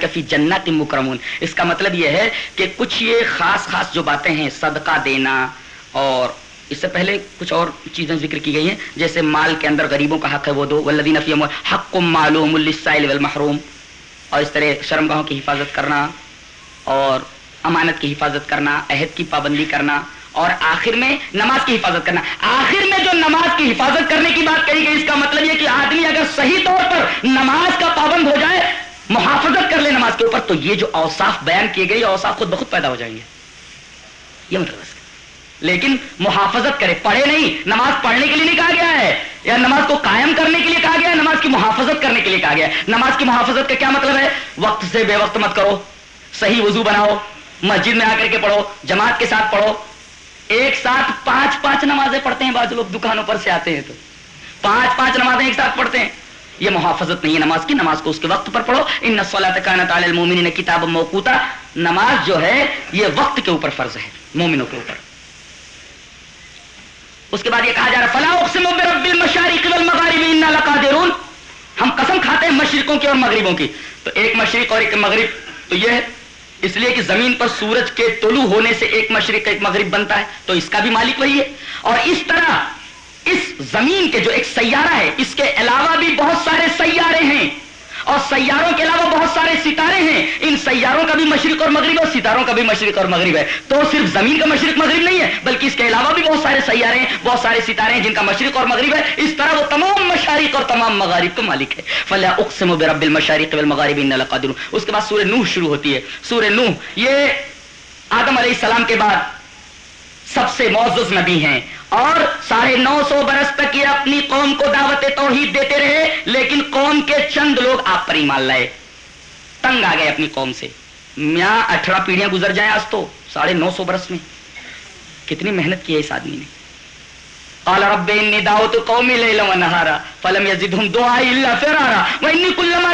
کفی جنت مکرمون اس کا مطلب یہ ہے کہ کچھ یہ خاص خاص جو باتیں ہیں، صدقہ دینا اور اس سے پہلے کچھ اور چیزیں ذکر کی گئی ہیں، جیسے مال کے اندر غریبوں کا حق ہے، وہ دو۔ ولدین حق معلوم والمحروم۔ اور اس طرح شرم گاہوں کی حفاظت کرنا اور امانت کی حفاظت کرنا، عہد کی پابندی کرنا، اور آخر میں نماز کی حفاظت کرنا۔ آخر میں جو نماز کی حفاظت کرنے کی بات کہی گئی، اس کا مطلب یہ کہ آدمی اگر صحیح طور پر نماز کا پابند ہو جائے، محافظت کر لے نماز کے اوپر، تو یہ جو اوصاف بیان کیے گئے اوصاف خود بخود پیدا ہو جائیں گے۔ یہ مطلب اس لیکن محافظت کرے، پڑھے نہیں، نماز پڑھنے کے لیے نہیں کہا گیا ہے، یا نماز کو قائم کرنے کے لیے کہا گیا ہے، نماز کی محافظت کرنے کے لیے کہا گیا ہے۔ نماز کی محافظت کا کیا مطلب ہے؟ وقت سے بے وقت مت کرو، صحیح وضو بناؤ مسجد میں آ کر کے پڑھو، جماعت کے ساتھ پڑھو۔ ایک ساتھ پانچ پانچ نمازیں پڑھتے ہیں، بعض لوگ دکانوں پر سے آتے ہیں تو۔ پانچ پانچ نمازیں ایک ساتھ پڑھتے ہیں۔ یہ محافظت نہیں ہے نماز کی، نماز کو اس کے وقت پر پڑھو۔ ان نسول کتاب موقوتا۔ نماز جو ہے، یہ وقت کے اوپر فرض ہے، مومنوں کے اوپر۔ اس کے بعد یہ کہا جا رہا فلاح ہم قسم کھاتے ہیں مشرقوں کی اور مغربوں کی۔ تو ایک مشرق اور ایک مغرب۔ تو یہ ہے اس لیے کہ زمین پر سورج کے طلوع ہونے سے ایک مشرق ایک مغرب بنتا ہے، تو اس کا بھی مالک وہی ہے۔ اور اس طرح اس زمین کے جو ایک سیارہ ہے، اس کے علاوہ بھی بہت سارے سیارے ہیں۔ اور سیاروں کے علاوہ بہت سارے ستارے ہیں۔ ان سیاروں کا بھی مشرق اور مغرب اور ستاروں کا بھی مشرق اور مغرب ہے۔ تو صرف زمین کا مشرق مغرب نہیں ہے، بلکہ اس کے علاوہ بھی بہت سارے سیارے ہیں، بہت سارے ستارے ہیں جن کا مشرق اور مغرب ہے۔ اس طرح وہ تمام مشارق اور تمام مغارب کا مالک ہے فلاح اقسم برب المشارق والمغارب ان لقادر اس کے بعد سورہ نوح شروع ہوتی ہے۔ سورہ نوح، یہ آدم علیہ السلام کے بعد سب سے معزز نبی ہیں اور ساڑھے نو سو برس اپنی قوم کو دعوت توحید دیتے رہے، لیکن قوم کے چند لوگ آپ پر ایمان لائے۔ تنگ آ گئے اپنی قوم سے۔ میاں، اٹھارہ پیڑھیاں گزر جائیں آج تو، ساڑھے نو سو برس میں۔ کتنی محنت کی ہے اس آدمی نے۔ قال رب دعوت فلم فرارا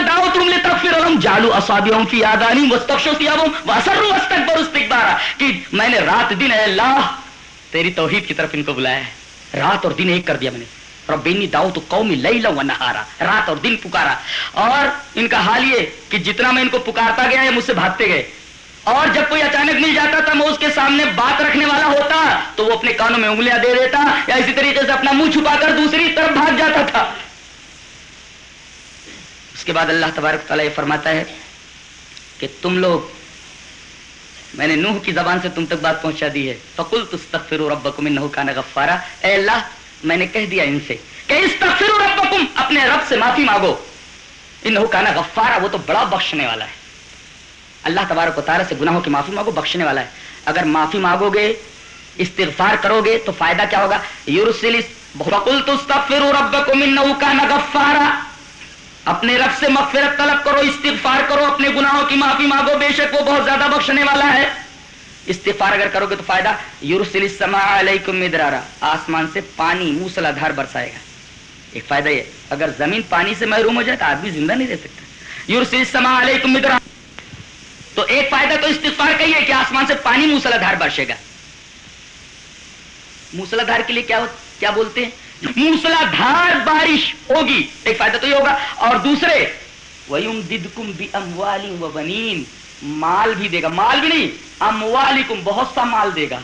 دعوتهم لتغفر لهم جعلوا اصابعهم واستغشوا ثيابهم واستكبروا استكبارا۔ کہ میں نے رات دن اے اللہ تیری توحید کی طرف ان کو بلایا ہے۔ رات اور دن ایک کر دیا میں نے۔ ربینی داؤ تو قومی لیلا و نہارا، رات اور دن پکارا۔ اور ان کا حال یہ کہ جتنا میں ان کو پکارتا گیا، یہ مجھ سے بھاگتے گئے۔ اور جب کوئی اچانک مل جاتا تھا، میں اس کے سامنے بات رکھنے والا ہوتا، تو وہ اپنے کانوں میں انگلیاں دے دیتا یا اسی طریقے سے اپنا منہ چھپا کر دوسری طرف بھاگ جاتا تھا۔ اس کے بعد اللہ تبارک تعالیٰ یہ فرماتا ہے کہ تم لوگ، میں نے نوح کی زبان سے تم تک بات پہنچا دی ہے۔ فکل تستغفر ربکم انه کان غفارا۔ اے اللہ میں نے کہہ دیا ان سے کہ استغفر ربکم اپنے رب سے معافی مانگو۔ انه کان غفارا، وہ تو بڑا بخشنے والا ہے۔ اللہ تبارک و تعالی سے گناہوں کی معافی مانگو، بخشنے والا ہے۔ اگر معافی مانگو گے، استغفار کرو گے، تو فائدہ کیا ہوگا؟ یرسل فقل تستغفر ربکم انه کان غفارا۔ اپنے رب سے مغفرت طلب کرو، استغفار کرو، اپنے گناہوں کی معافی مانگو۔ بے شک وہ بہت زیادہ بخشنے والا ہے۔ استغفار اگر کرو گے تو فائدہ۔ یورسل السماء علیکم مدرارا۔ آسمان سے پانی موسلا دھار برسائے گا۔ ایک فائدہ یہ اگر زمین پانی سے محروم ہو جائے تو آدمی زندہ نہیں رہ سکتا۔ یورسل السماء علیکم مدرارا۔ تو ایک فائدہ تو استغفار کا ہی ہے کہ آسمان سے پانی موسلا دھار برسے گا۔ موسلا دھار کے لیے کیا کیا بولتے ہیں؟ موسلا دھار بارش ہوگی۔ ایک فائدہ تو یہ ہوگا۔ اور دوسرے ویم دد کم مال بھی دے گا۔ مال بھی نہیں اموالی کم بہت سا مال دے گا۔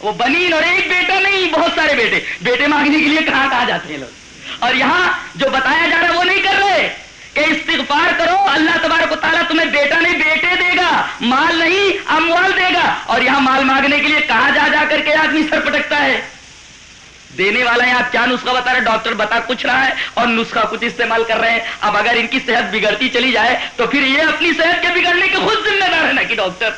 وہ بنین اور ایک بیٹا نہیں، بہت سارے بیٹے۔ بیٹے مانگنے کے لیے کہاں کہاں جاتے ہیں لوگ؟ اور یہاں جو بتایا جا رہا ہے وہ نہیں کر رہے کہ استغفار کرو، اللہ تبارک و تعالیٰ تمہیں بیٹا نہیں، بیٹے دے گا۔ مال نہیں، اموال دے گا۔ اور یہاں مال مانگنے کے لیے کہاں جا جا کر کے آدمی سر پٹکتا ہے؟ دینے والا ہے، آپ کیا نسخہ بتا رہے ڈاکٹر بتا کچھ رہا ہے اور نسخہ کچھ استعمال کر رہے ہیں۔ اب اگر ان کی صحت بگڑتی چلی جائے تو پھر یہ اپنی صحت کے بگڑنے کے خود ذمہ دار ہے نا کہ ڈاکٹر۔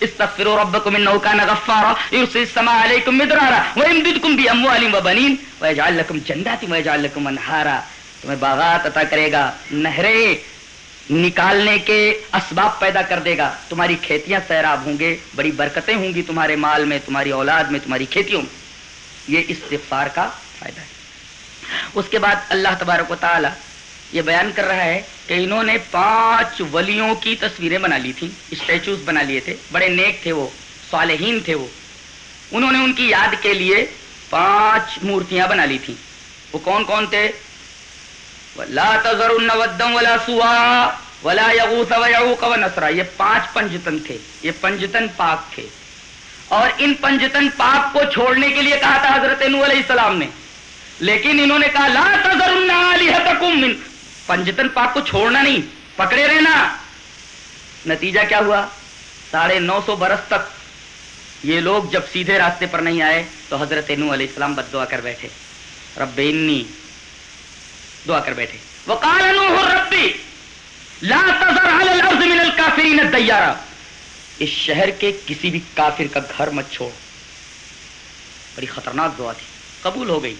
استغفروا ربكم انه كان غفارا يرسل السماء عليكم مدرارا، ويمددكم باموال وبنين ويجعل لكم جنات ويجعل لكم انهارا تمہیں باغات عطا کرے گا، نہریں نکالنے کے اسباب پیدا کر دے گا۔ تمہاری کھیتیاں سیراب ہوں گے، بڑی برکتیں ہوں گی تمہارے مال میں، تمہاری اولاد میں، تمہاری کھیتیوں میں۔ یہ استغفار کا فائدہ ہے۔ اس کے بعد اللہ تبارک و تعالی یہ بیان کر رہا ہے کہ انہوں نے پانچ ولیوں کی تصویریں بنا لی تھیں اسٹیچوز بنا لیے تھے، بڑے نیک تھے وہ، صالحین تھے وہ۔ انہوں نے ان کی یاد کے لیے پانچ مورتیاں بنا لی تھیں۔ وہ کون کون تھے؟ لا تذرن ودم ولا سوا ولا یغوث ویعوق ونسرا یہ پانچ پنجتن تھے، یہ پنجتن پاک تھے۔ اور ان پنجتن پاک کو چھوڑنے کے لیے کہا تھا حضرت نو علیہ السلام نے۔ لیکن انہوں نے کہا، لا تذرن آلہتکم من۔ پنجتن پاک کو چھوڑنا نہیں، پکڑے رہنا۔ نتیجہ کیا ہوا؟ ساڑھے نو سو برس تک یہ لوگ جب سیدھے راستے پر نہیں آئے تو حضرت نو علیہ السلام بد دعا کر بیٹھے۔ رب انی دعا کر بیٹھے۔ وقال نوح ربی، لا تذر علی الارض من الكافرین الدیارہ۔ اس شہر کے کسی بھی کافر کا گھر مت چھوڑ۔ بڑی خطرناک دعا تھی۔ قبول ہو گئی۔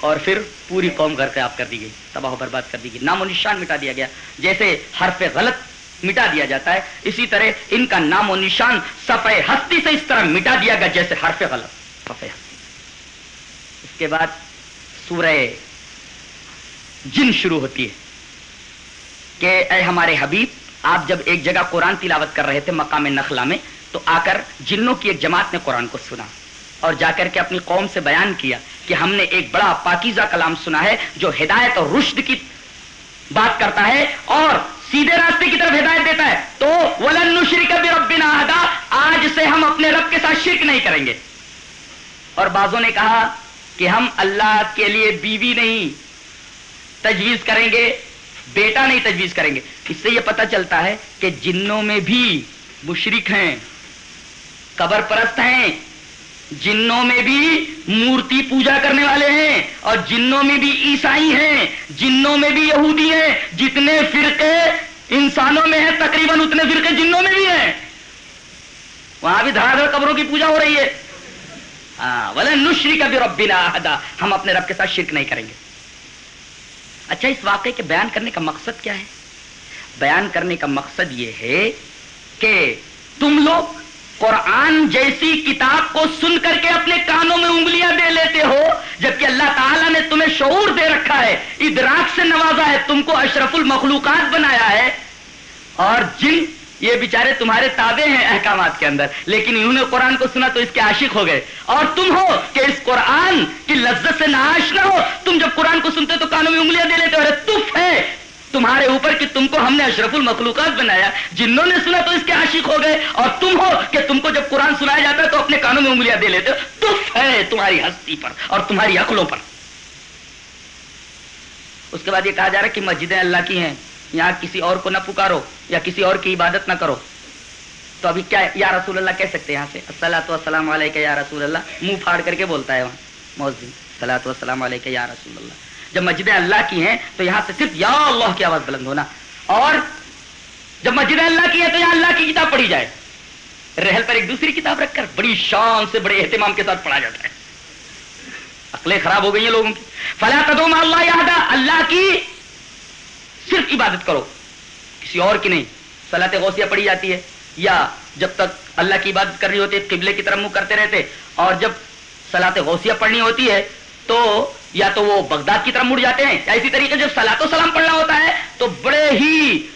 اور پھر پوری قوم گھر سے آپ کر دی گئی۔ تباہ و برباد کر دی گئی۔ نام و نشان مٹا دیا گیا۔ جیسے حرف غلط مٹا دیا جاتا ہے، اسی طرح ان کا نام و نشان صفحہ ہستی سے اس طرح مٹا دیا گیا جیسے حرف غلط۔ صفحہ ہستی۔ اس کے بعد سورہ جن شروع ہوتی ہے کہ اے ہمارے حبیب آپ جب ایک جگہ قرآن تلاوت کر رہے تھے مقام نخلا میں، تو آ کر جنوں کی ایک جماعت نے قرآن کو سنا اور جا کر کے اپنی قوم سے بیان کیا کہ ہم نے ایک بڑا پاکیزہ کلام سنا ہے جو ہدایت اور رشد کی بات کرتا ہے اور سیدھے راستے کی طرف ہدایت دیتا ہے۔ تو ولن نشرک بربنا احدا، آج سے ہم اپنے رب کے ساتھ شرک نہیں کریں گے۔ اور بعضوں نے کہا کہ ہم اللہ کے لیے بیوی نہیں، تجویز کریں گے۔ بیٹا نہیں تجویز کریں گے۔ اس سے یہ پتہ چلتا ہے کہ جنوں میں بھی مشرک ہیں، قبر پرست ہیں، جنوں میں بھی مورتی پوجا کرنے والے ہیں اور جنوں میں بھی عیسائی ہیں، جنوں میں بھی یہودی ہیں، جتنے فرقے انسانوں میں ہیں، تقریباً اتنے فرقے جنوں میں بھی ہیں۔ وہاں بھی دھڑا دھڑ قبروں کی پوجا ہو رہی ہے۔ ہاں بولے نشری کا بھی رب ہم اپنے رب کے ساتھ شرک نہیں کریں گے۔ اچھا اس واقعے کے بیان کرنے کا مقصد کیا ہے؟ بیان کرنے کا مقصد یہ ہے کہ تم لوگ قرآن جیسی کتاب کو سن کر کے اپنے کانوں میں انگلیاں دے لیتے ہو، جبکہ اللہ تعالیٰ نے تمہیں شعور دے رکھا ہے، ادراک سے نوازا ہے، تم کو اشرف المخلوقات بنایا ہے۔ اور جن یہ بیچارے تمہارے تابع ہیں احکامات کے اندر، لیکن انہوں نے قرآن کو سنا تو اس کے عاشق ہو گئے۔ اور تم ہو کہ اس قرآن کی لذت سے ناش نہ ہو۔ تم جب قرآن کو سنتے تو کانوں میں انگلیاں دے لیتے ہو تف ہے۔ تمہارے اوپر کہ تم کو ہم نے اشرف المخلوقات بنایا، جنہوں نے سنا تو اس کے عاشق ہو گئے۔ اور تم ہو کہ تم کو جب قرآن سنایا جاتا ہے تو اپنے کانوں میں انگلیاں دے لیتے ہو۔ تف ہے تمہاری ہستی پر اور تمہاری عقلوں پر۔ اس کے بعد یہ کہا جا رہا ہے کہ مسجدیں اللہ کی ہیں۔ یہاں کسی اور کو نہ پکارو یا کسی اور کی عبادت نہ کرو۔ تو ابھی کیا یا رسول اللہ کہہ سکتے ہیں یہاں سے السلام السلام علیکم یا رسول اللہ۔ منہ پھاڑ کر کے بولتا ہے وہاں۔ موزن سلاۃ والسلام علیکم یا رسول اللہ۔ جب مسجدیں اللہ کی ہیں تو یہاں سے صرف یا اللہ کی آواز بلند ہونا۔ اور جب مسجد اللہ کی ہے تو یہاں اللہ کی کتاب پڑھی جائے۔ رحل پر ایک دوسری کتاب رکھ کر بڑی شان سے، بڑے اہتمام کے ساتھ پڑھا جاتا ہے۔ عقلیں خراب ہو گئی ہیں لوگوں کی۔ فلا قدوم اللہ یاد اللہ کی صرف عبادت کرو۔ کسی اور کی نہیں سلاط غوثیہ پڑھی جاتی ہے۔ یا جب تک اللہ کی عبادت کرنی ہوتی ہے، قبلے کی طرف منہ کرتے رہتے۔ اور جب سلاط غوثیہ پڑھنی ہوتی ہے، تو یا تو وہ بغداد کی طرف مڑ جاتے ہیں۔ یا اسی طریقے جب سلاط و سلام پڑھنا ہوتا ہے، تو بڑے ہی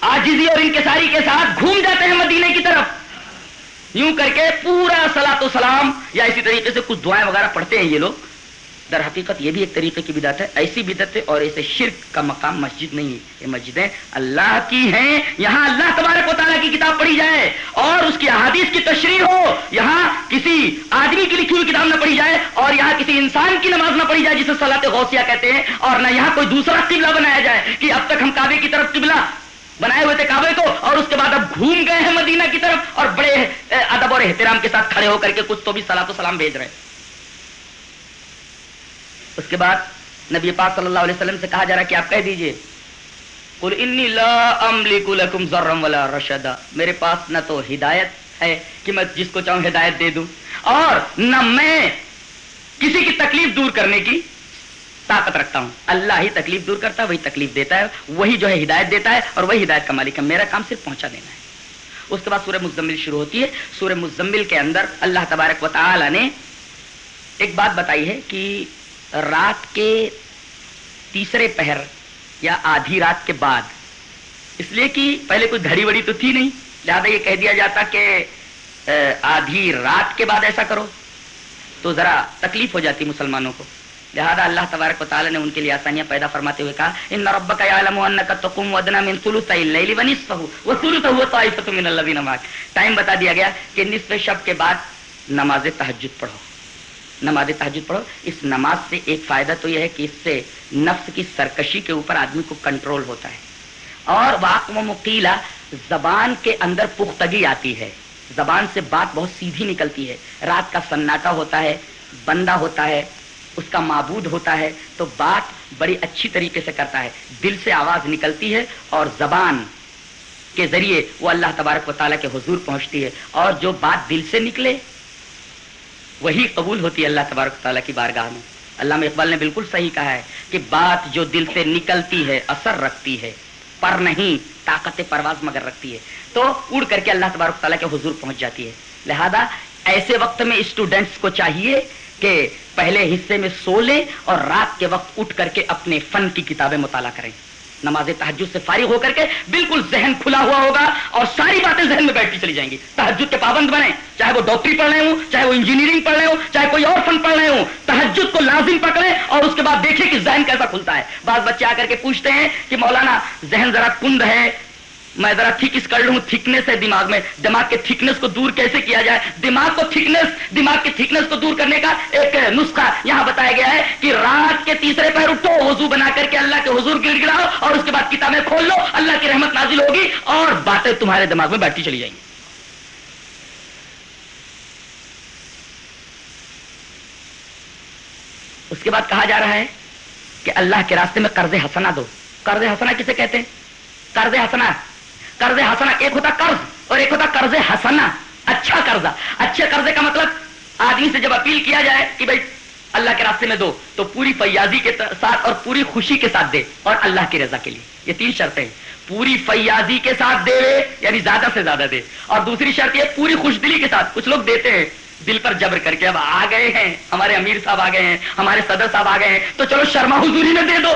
آجزی اور انکساری کے ساتھ گھوم جاتے ہیں مدینے کی طرف۔ یوں کر کے پورا سلاط و سلام یا اسی طریقے سے کچھ دعائیں وغیرہ پڑھتے ہیں یہ لوگ۔ در حقیقت یہ بھی ایک طریقے کی بدعت ہے، ایسی بدعت ہے اور ایسے شرک کا مقام مسجد نہیں ہے۔ یہ مسجدیں اللہ کی ہیں، یہاں اللہ تبارک و تعالیٰ کی کتاب پڑھی جائے اور اس کی احادیث کی تشریح ہو، یہاں کسی آدمی کی لکھی ہوئی کتاب نہ پڑھی جائے اور یہاں کسی انسان کی نماز نہ پڑھی جائے جسے صلاح غوثیہ کہتے ہیں اور نہ یہاں کوئی دوسرا قبلہ بنایا جائے کہ اب تک ہم کعبے کی طرف قبلہ بنائے ہوئے تھے کعبے کو اور اس کے بعد اب گھوم گئے ہیں مدینہ کی طرف اور بڑے ادب اور احترام کے ساتھ کھڑے ہو کر کے کچھ تو بھی سلاۃ و سلام بھیج رہے ہیں۔ اس کے بعد نبی پاک صلی اللہ علیہ وسلم سے کہا جا رہا کہ آپ کہہ دیجیے، قل انی لا املک لکم ذرم ولا رشدا، میرے پاس نہ تو ہدایت ہے کہ میں جس کو چاہوں ہدایت دے دوں، اور نہ میں کسی کی تکلیف دور کرنے کی طاقت رکھتا ہوں۔ اللہ ہی تکلیف دور کرتا ہے، وہی تکلیف دیتا ہے، وہی جو ہے ہدایت دیتا ہے، اور وہی ہدایت کا مالک ہے۔ میرا کام صرف پہنچا دینا ہے۔ اس کے بعد سورہ مزمل شروع ہوتی ہے۔ سورہ مزمل کے اندر اللہ تبارک و تعالی نے ایک بات بتائی ہے کہ رات کے تیسرے پہر یا آدھی رات کے بعد۔ اس لیے کہ پہلے کوئی گھڑی وڑی تو تھی نہیں۔ لہٰذا یہ کہہ دیا جاتا کہ آدھی رات کے بعد ایسا کرو۔ تو ذرا تکلیف ہو جاتی مسلمانوں کو۔ لہذا اللہ تبارک و تعالیٰ نے ان کے لیے آسانیاں پیدا فرماتے ہوئے کہا، ان رب کا عالم تقم ودنا من ثلث اللیل و نصفه وثلثه طائفه من الذين معك. ٹائم بتا دیا گیا کہ نصف شب کے بعد نماز تہجد پڑھو۔ نماز تہجد پڑھو۔ اس نماز سے ایک فائدہ تو یہ ہے کہ اس سے نفس کی سرکشی کے اوپر آدمی کو کنٹرول ہوتا ہے۔ اور واقع و مقیلہ زبان کے اندر پختگی آتی ہے۔ زبان سے بات بہت سیدھی نکلتی ہے۔ رات کا سناٹا ہوتا ہے، بندہ ہوتا ہے، اس کا معبود ہوتا ہے۔ تو بات بڑی اچھی طریقے سے کرتا ہے۔ دل سے آواز نکلتی ہے اور زبان کے ذریعے وہ اللہ تبارک و تعالیٰ کے حضور پہنچتی ہے۔ اور جو بات دل سے نکلے وہی قبول ہوتی ہے اللہ تبارک تعالیٰ کی بارگاہ میں۔ علامہ اقبال نے بالکل صحیح کہا ہے کہ بات جو دل سے نکلتی ہے، اثر رکھتی ہے۔ پر نہیں، طاقت پرواز مگر رکھتی ہے۔ تو اڑ کر کے اللہ تبارک تعالیٰ کے حضور پہنچ جاتی ہے۔ لہذا ایسے وقت میں اسٹوڈنٹس کو چاہیے کہ پہلے حصے میں سو لیں اور رات کے وقت اٹھ کر کے اپنے فن کی کتابیں مطالعہ کریں۔ نماز تحجد سے فارغ ہو کر کے بالکل ذہن کھلا ہوا ہوگا اور ساری باتیں ذہن میں بیٹھتی چلی جائیں گی۔ تحجد کے پابند بنے، چاہے وہ ڈاکٹری پڑھ رہے ہوں، چاہے وہ انجینئرنگ پڑھ رہے ہوں، چاہے کوئی اور فن پڑھ رہے ہوں تحجد کو لازم پکڑے اور اس کے بعد دیکھیں کہ ذہن کیسا کھلتا ہے۔ بعض بچے آ کر کے پوچھتے ہیں کہ مولانا ذہن ذرا کند ہے میں ذرا تھکس کر لوں تھکنس ہے دماغ میں۔ دماغ کے تھکنس کو دور کیسے کیا جائے؟ دماغ کو تھکنس دماغ کے تھکنس کو دور کرنے کا ایک نسخہ یہاں بتایا گیا ہے کہ رات کے تیسرے پیر اٹھو، وضو بنا کر کے اللہ کے حضور گر گراؤ اور اس کے بعد کتابیں کھول لو، اللہ کی رحمت نازل ہوگی اور باتیں تمہارے دماغ میں بیٹھتی چلی جائیں گی۔ اس کے بعد کہا جا رہا ہے کہ اللہ کے راستے میں قرض حسنا دو۔ قرض حسنا کسے کہتے ہیں؟ قرض حسنا قرض حسنا ایک ہوتا قرض اور ایک ہوتا قرض حسنا اچھا قرضہ۔ اچھے قرضے کا مطلب آدمی سے جب اپیل کیا جائے کہ بھائی اللہ کے راستے میں دو، تو پوری فیاضی کے ساتھ اور پوری خوشی کے ساتھ دے اور اللہ کی رضا کے لیے۔ یہ تین شرطیں پوری فیاضی کے ساتھ دے یعنی زیادہ سے زیادہ دے۔ اور دوسری شرط یہ، پوری خوش دلی کے ساتھ۔ کچھ لوگ دیتے ہیں، دل پر جبر کر کے اب آ گئے ہیں، ہمارے امیر صاحب آ گئے ہیں، ہمارے صدر صاحب آ گئے ہیں، تو چلو شرما حضوری میں دے دو۔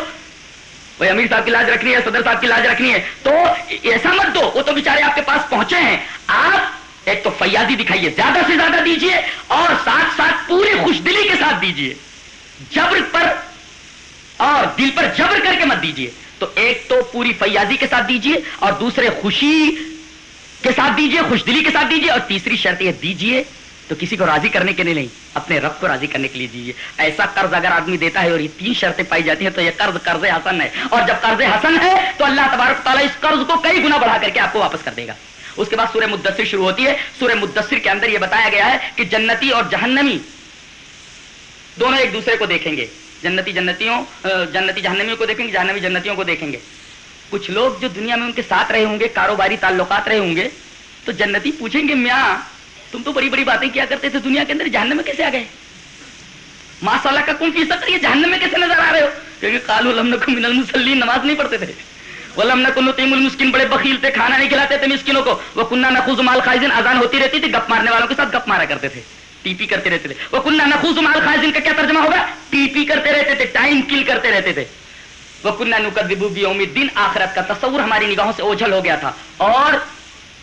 وہ امیر صاحب کی لاج رکھنی ہے، صدر صاحب کی لاج رکھنی ہے۔ تو ایسا مت دو، وہ تو بےچارے آپ کے پاس پہنچے ہیں۔ آپ ایک تو فیادی دکھائیے، زیادہ سے زیادہ دیجیے اور ساتھ ساتھ پوری خوش دلی کے ساتھ دیجیے۔ جبر پر اور دل پر جبر کر کے مت دیجیے۔ تو ایک تو پوری فیاضی کے ساتھ دیجیے اور دوسرے خوشی کے ساتھ دیجیے، خوش دلی کے ساتھ دیجیے اور تیسری شرط یہ دیجیے تو کسی کو راضی کرنے کے لیے نہیں، اپنے رب کو راضی کرنے کے لیے دیجیے ایسا قرض اگر آدمی دیتا ہے اور یہ تین شرطیں پائی جاتی ہیں، تو یہ قرض قرض حسن ہے۔ اور جب قرض حسن ہے، تو اللہ تبارک تعالیٰ اس قرض کو کئی گنا بڑھا کر کے آپ کو واپس کر دے گا۔ اس کے بعد سورہ مدثر شروع ہوتی ہے۔ سورہ مدثر کے اندر یہ بتایا گیا ہے کہ جنتی اور جہنمی دونوں ایک دوسرے کو دیکھیں گے۔ جنتی جنتیوں جنتی جہنمیوں کو دیکھیں گے، جہنمی جنتیوں کو دیکھیں گے۔ کچھ لوگ جو دنیا میں ان کے ساتھ رہے ہوں گے، کاروباری تعلقات رہے ہوں گے، تو جنتی پوچھیں گے، میاں تم تو بڑی بڑی باتیں کیا کرتے تھے دنیا کے اندر، جہنم میں کیسے آ گئے؟ ماشاء اللہ کا کون فیصد یہ جہنم میں کیسے نظر آ رہے ہو؟ کیونکہ کالو لم کو من المسلین، نماز نہیں پڑھتے تھے۔ ولم نہ تیم المسکن بڑے بخیل تھے، کھانا نہیں کھلاتے تھے مسکینوں کو۔ وہ کنہ نخوز مال خائزن اذان ہوتی رہتی تھی، گپ مارنے والوں کے ساتھ گپ مارا کرتے تھے۔ ٹی پی کرتے رہتے تھے۔ وہ کنہ نخوز مال خائزن کا کیا ترجمہ ہوگا؟ ٹی پی کرتے رہتے تھے، ٹائم کل کرتے رہتے تھے۔ وہ کنہ نکدبو بیوم الدین آخرت کا تصور ہماری نگاہوں سے اوجھل ہو گیا تھا۔ اور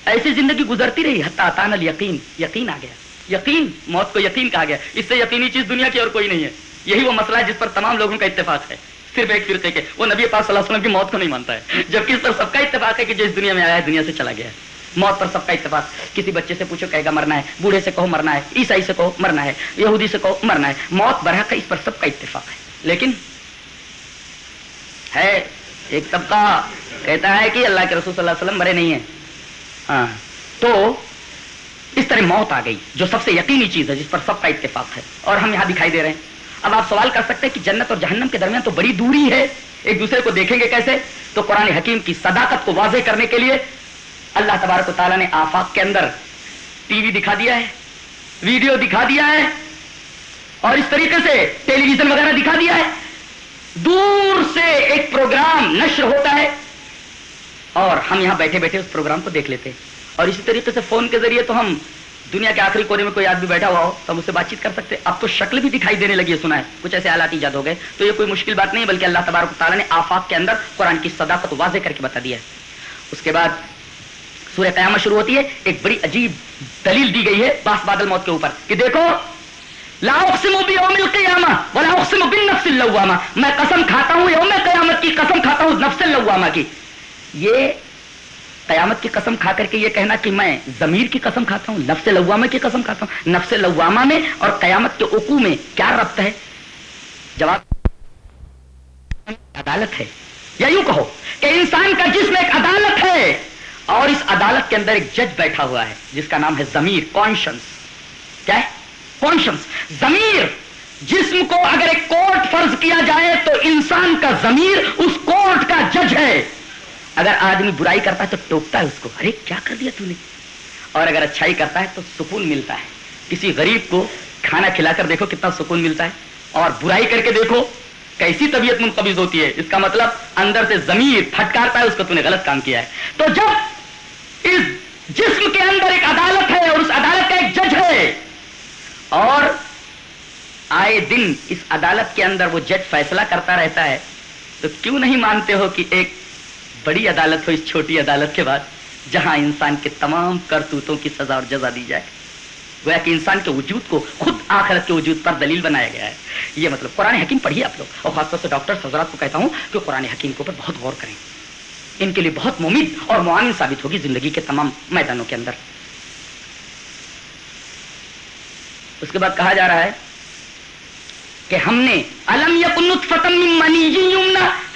ایسی زندگی گزرتی رہی، حتیٰ یقین یقین آ گیا۔ یقین، موت کو یقین کہا گیا۔ اس سے یقینی چیز دنیا کی اور کوئی نہیں ہے۔ یہی وہ مسئلہ ہے جس پر تمام لوگوں کا اتفاق ہے۔ صرف ایک فرقے کے۔ وہ نبی پاک صلی اللہ علیہ وسلم کی موت کو نہیں مانتا ہے، جبکہ اس پر سب کا اتفاق ہے کہ جو اس دنیا میں آیا ہے، دنیا سے چلا گیا ہے۔ موت پر سب کا اتفاق۔ کسی بچے سے پوچھو، کہے گا مرنا ہے۔ بوڑھے سے کہو مرنا ہے۔ عیسائی سے کہو مرنا ہے۔ یہودی سے کہو مرنا ہے۔ موت برحق ہے، اس پر سب کا اتفاق ہے۔ لیکن ہے ایک طبقہ کہتا ہے کہ اللہ کے رسول صلی اللہ علیہ وسلم مرے نہیں ہیں۔ ہاں۔ تو اس طرح موت آ گئی، جو سب سے یقینی چیز ہے، جس پر سب کا اتفاق ہے۔ اور ہم یہاں دکھائی دے رہے ہیں۔ اب آپ سوال کر سکتے ہیں کہ جنت اور جہنم کے درمیان تو بڑی دوری ہے، ایک دوسرے کو دیکھیں گے کیسے؟ تو قرآن حکیم کی صداقت کو واضح کرنے کے لیے اللہ تبارک و تعالیٰ نے آفاق کے اندر ٹی وی دکھا دیا ہے، ویڈیو دکھا دیا ہے، اور اس طریقے سے ٹیلی ویژن وغیرہ دکھا دیا ہے۔ دور سے ایک پروگرام نشر ہوتا ہے۔ اور ہم یہاں بیٹھے بیٹھے اس پروگرام کو دیکھ لیتے اور اسی طریقے سے فون کے ذریعے تو ہم دنیا کے آخری کونے میں کوئی آدمی بیٹھا ہوا ہو تو ہم اس سے بات چیت کر سکتے اب تو شکل بھی دکھائی دینے لگی ہے، سنا ہے۔ کچھ ایسے حالات ایجاد ہو گئے۔ تو یہ کوئی مشکل بات نہیں بلکہ اللہ تبارک تعالیٰ نے آفاق کے اندر قرآن کی صداقت واضح کر کے بتا دیا ہے۔ اس کے بعد سورہ قیامت شروع ہوتی ہے۔ ایک بڑی عجیب دلیل دی گئی ہے باس بادل موت کے اوپر کہ دیکھو لاؤسم یوم القیامہ ولاؤسم بالنفس اللوامہ۔ میں قسم کھاتا ہوں یوم قیامت کی، قسم کھاتا ہوں نفس اللوامہ کی۔ یہ قیامت کی قسم کھا کر کے یہ کہنا کہ میں ضمیر کی قسم کھاتا ہوں، نفس لوامہ کی قسم کھاتا ہوں۔ نفس لوامہ میں اور قیامت کے عقو میں کیا ربط ہے؟ جواب عدالت ہے۔ یا یوں کہو کہ انسان کا جسم ایک عدالت ہے اور اس عدالت کے اندر ایک جج بیٹھا ہوا ہے، جس کا نام ہے ضمیر کانشنس کیا ہے؟ کانشنس ضمیر۔ جسم کو اگر ایک کورٹ فرض کیا جائے تو انسان کا ضمیر اس کورٹ کا جج ہے۔ اگر آدمی برائی کرتا ہے تو ٹوکتا ہے اس کو۔ ارے، کیا کر دیا تو نے؟ اور اگر اچھائی کرتا ہے تو سکون ملتا ہے۔ کسی غریب کو کھانا کھلا کر دیکھو کتنا سکون ملتا ہے۔ اور برائی کر کے دیکھو کیسی طبیعت منقبض ہوتی ہے۔ اس کا مطلب اندر سے ضمیر پھٹکارتا ہے، اس کو تم نے غلط کام کیا ہے۔ تو جب اس جسم کے اندر ایک عدالت ہے اور اس عدالت کا ایک جج ہے، اور آئے دن اس عدالت کے اندر وہ جج فیصلہ کرتا رہتا ہے، تو کیوں نہیں مانتے ہو کہ ایک بڑی عدالت ہو اس چھوٹی عدالت کے بعد، جہاں انسان کے تمام کرتوتوں کی سزا اور جزا دی جائے۔ گویا کہ انسان کے وجود کو خود آخرت کے وجود پر دلیل بنایا گیا ہے۔ یہ مطلب قرآن حکیم پڑھیے آپ لوگ۔ اور خاص طور سے ڈاکٹر حضرات کو کہتا ہوں کہ قرآن حکیم کے اوپر بہت غور کریں۔ ان کے لیے بہت ممید اور معاون ثابت ہوگی زندگی کے تمام میدانوں کے اندر۔ اس کے بعد کہا جا رہا ہے کہ ہم نے، الم فتم منی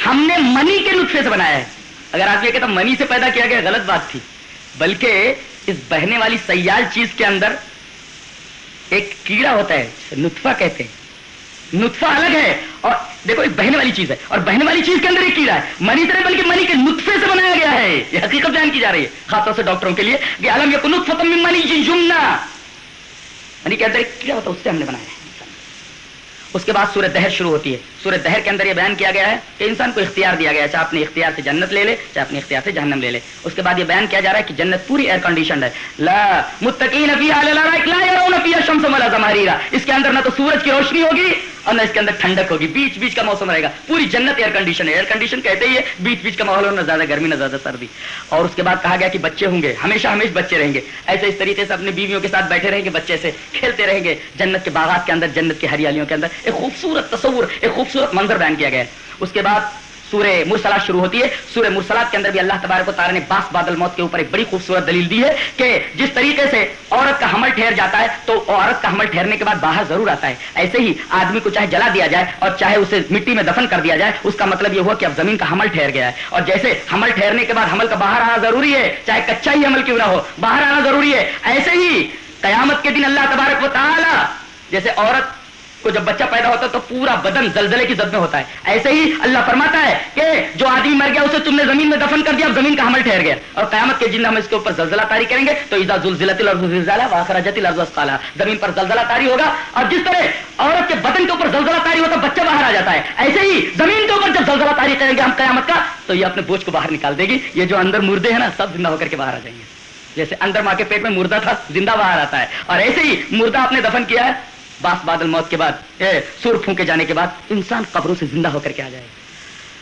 ہم نے منی کے نطفے سے بنایا ہے۔ اگر آپ یہ کہتا منی سے پیدا کیا گیا، غلط بات تھی۔ بلکہ اس بہنے والی سیال چیز کے اندر ایک کیڑا ہوتا ہے نطفہ کہتے ہیں۔ نطفہ الگ ہے اور دیکھو، ایک بہنے والی چیز ہے۔ اور بہنے والی چیز کے اندر ایک کیڑا ہے۔ منی طرح بلکہ منی کے نطفے سے بنایا گیا ہے۔ یہ حقیقت بیان کی جا رہی ہے، خاص طور سے ڈاکٹروں کے لیے کہ عالم یہ نطفہ منی جمنا منی کے اندر ایک کیڑا ہوتا ہے، اس سے ہم نے بنایا ہے۔ اس کے بعد سورہ دہر شروع ہوتی ہے۔ سورہ دہر کے اندر یہ بیان کیا گیا ہے کہ انسان کو اختیار دیا گیا ہے، چاہے اپنے اختیار سے جنت لے لے، چاہے اپنے اختیار سے جہنم لے لے۔ اس کے بعد یہ بیان کیا جا رہا ہے کہ جنت پوری ایئر کنڈیشن ہے۔ لا متقین اس کے اندر نہ تو سورج کی روشنی ہوگی اور نہ اس کے اندر ٹھنڈک ہوگی، بیچ بیچ کا موسم رہے گا۔ پوری جنت ایئر کنڈیشن ہے۔ ایئر کنڈیشن کہتے ہی ہے، بیچ بیچ کا ماحول ہو نہ زیادہ گرمی، نہ زیادہ سردی۔ اور اس کے بعد کہا گیا کہ بچے ہوں گے، ہمیشہ ہمیشہ بچے رہیں گے۔ ایسے اس طریقے سے اپنی بیویوں کے ساتھ بیٹھے رہیں گے، بچے سے کھیلتے رہیں گے۔ جنت کے باغات کے اندر، جنت کی ہریالیوں کے اندر ایک خوبصورت تصور، ایک خوبصورت منظر بیان کیا گیا۔ ہے اس کے بعد سورہ مرسلات شروع ہوتی ہے۔ سورہ مرسلات کے اندر بھی اللہ تبارک و تعالیٰ نے باس بادل موت کے اوپر ایک بڑی خوبصورت دلیل دی ہے کہ جس طریقے سے عورت کا حمل ٹھہر جاتا ہے تو عورت کا حمل ٹھہرنے کے بعد باہر ضرور آتا ہے۔ ایسے ہی آدمی کو چاہے جلا دیا جائے اور چاہے اسے مٹی میں دفن کر دیا جائے، اس کا مطلب یہ ہوا کہ اب زمین کا حمل ٹھہر گیا ہے۔ اور جیسے حمل ٹھہرنے کے بعد حمل کا باہر آنا ضروری ہے، چاہے کچا ہی حمل کیوں نہ ہو، باہر آنا ضروری ہے۔ ایسے ہی قیامت کے دن اللہ تبارک و تعالیٰ، جیسے عورت کو جب بچہ پیدا ہوتا ہے تو پورا بدن زلزلے کی زد میں ہوتا ہے۔ ایسے ہی اللہ فرماتا ہے کہ جو آدمی مر گیا، اسے تم نے زمین میں دفن کر دیا، اب زمین کا حمل ٹھہر گیا۔ اور قیامت کے جن ہم اس کے اوپر زلزلہ تاری کریں گے، تو ایزا زلزلت واخرجت الارض زمین پر زلزلہ تاری ہوگا اور جس طرح عورت کے بدن کے اوپر زلزلہ تاری ہوتا ہے، بچہ باہر آ جاتا ہے۔ ایسے ہی زمین کے اوپر جب زلزلہ تاری کریں گے ہم قیامت کا، تو یہ اپنے بوجھ کو باہر نکال دے گی۔ یہ جو اندر مردے ہیں نا، سب زندہ ہو کر کے باہر آ جائیں گے۔ جیسے اندر ماں کے پیٹ میں مردہ تھا، زندہ باہر آتا ہے۔ اور ایسے ہی مردہ آپ نے دفن کیا ہے باس بادل موت کے بعد سور پھونکے جانے کے بعد انسان قبروں سے زندہ ہو کر کے آ جائے۔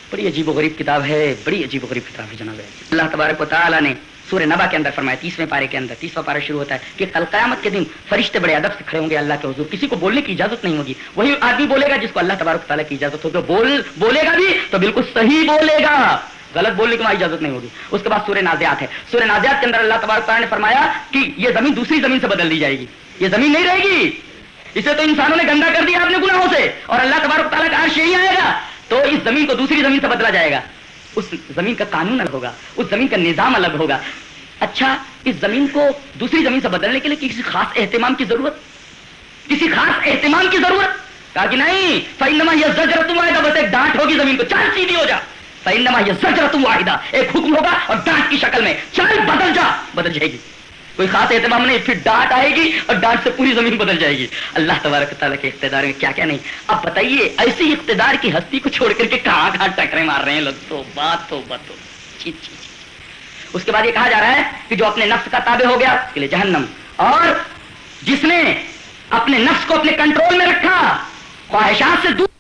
بڑی عجیب و غریب کتاب ہے، بڑی عجیب و غریب کتاب ہے جناب۔ اللہ تبارک و تعالیٰ نے سور نبا کے اندر فرمایا، تیسویں پارے کے اندر، تیسواں پارا شروع ہوتا ہے کہ کل قیامت کے دن فرشتے بڑے ادب سے کھڑے ہوں گے اللہ کے حضور، کسی کو بولنے کی اجازت نہیں ہوگی۔ وہی آدمی بولے گا جس کو اللہ تبارک تعالیٰ کی اجازت ہوگی۔ بول، بولے گا بھی تو بالکل صحیح بولے گا۔ غلط بولنے کی وہاں اجازت نہیں ہوگی۔ اس کے بعد سورہ نازیات ہے۔ سورہ نازیات کے اندر اللہ تبارک تعالیٰ نے فرمایا کہ یہ زمین دوسری زمین سے بدل دی جائے گی۔ یہ زمین نہیں رہے گی۔ اسے تو انسانوں نے گندا کر دیا اپنے گناہوں سے، اور اللہ تبارک تعالیٰ کا عرش یہی آئے گا، تو اس زمین کو دوسری زمین سے بدلا جائے گا۔ اس زمین کا قانون الگ ہوگا، اس زمین کا نظام الگ ہوگا۔ اچھا اس زمین کو دوسری زمین سے بدلنے کے لیے کسی خاص اہتمام کی ضرورت؟ کسی خاص اہتمام کی ضرورت؟ کہا کہ نہیں فائنما یہ زجر تم آئے گا بس ایک ڈانٹ ہوگی زمین کو چال سیدھی ہو جا۔ فائنما یہ زجر تم واحدہ ایک حکم ہوگا اور ڈانٹ کی شکل میں۔ چال بدل جا، بدل جائے گی۔ کوئی خاص اہتمام نہیں، پھر ڈانٹ آئے گی اور ڈانٹ سے پوری زمین بدل جائے گی۔ اللہ تبارک تعالیٰ کے اقتدار میں کیا کیا نہیں۔ اب بتائیے، ایسی اقتدار کی ہستی کو چھوڑ کر کے کہاں کہاں ٹکرے مار رہے ہیں؟ لوگ تو بات تو بات اس کے بعد یہ کہا جا رہا ہے کہ جو اپنے نفس کا تابع ہو گیا، اس کے لیے جہنم۔ اور جس نے اپنے نفس کو اپنے کنٹرول میں رکھا، خواہشات سے دور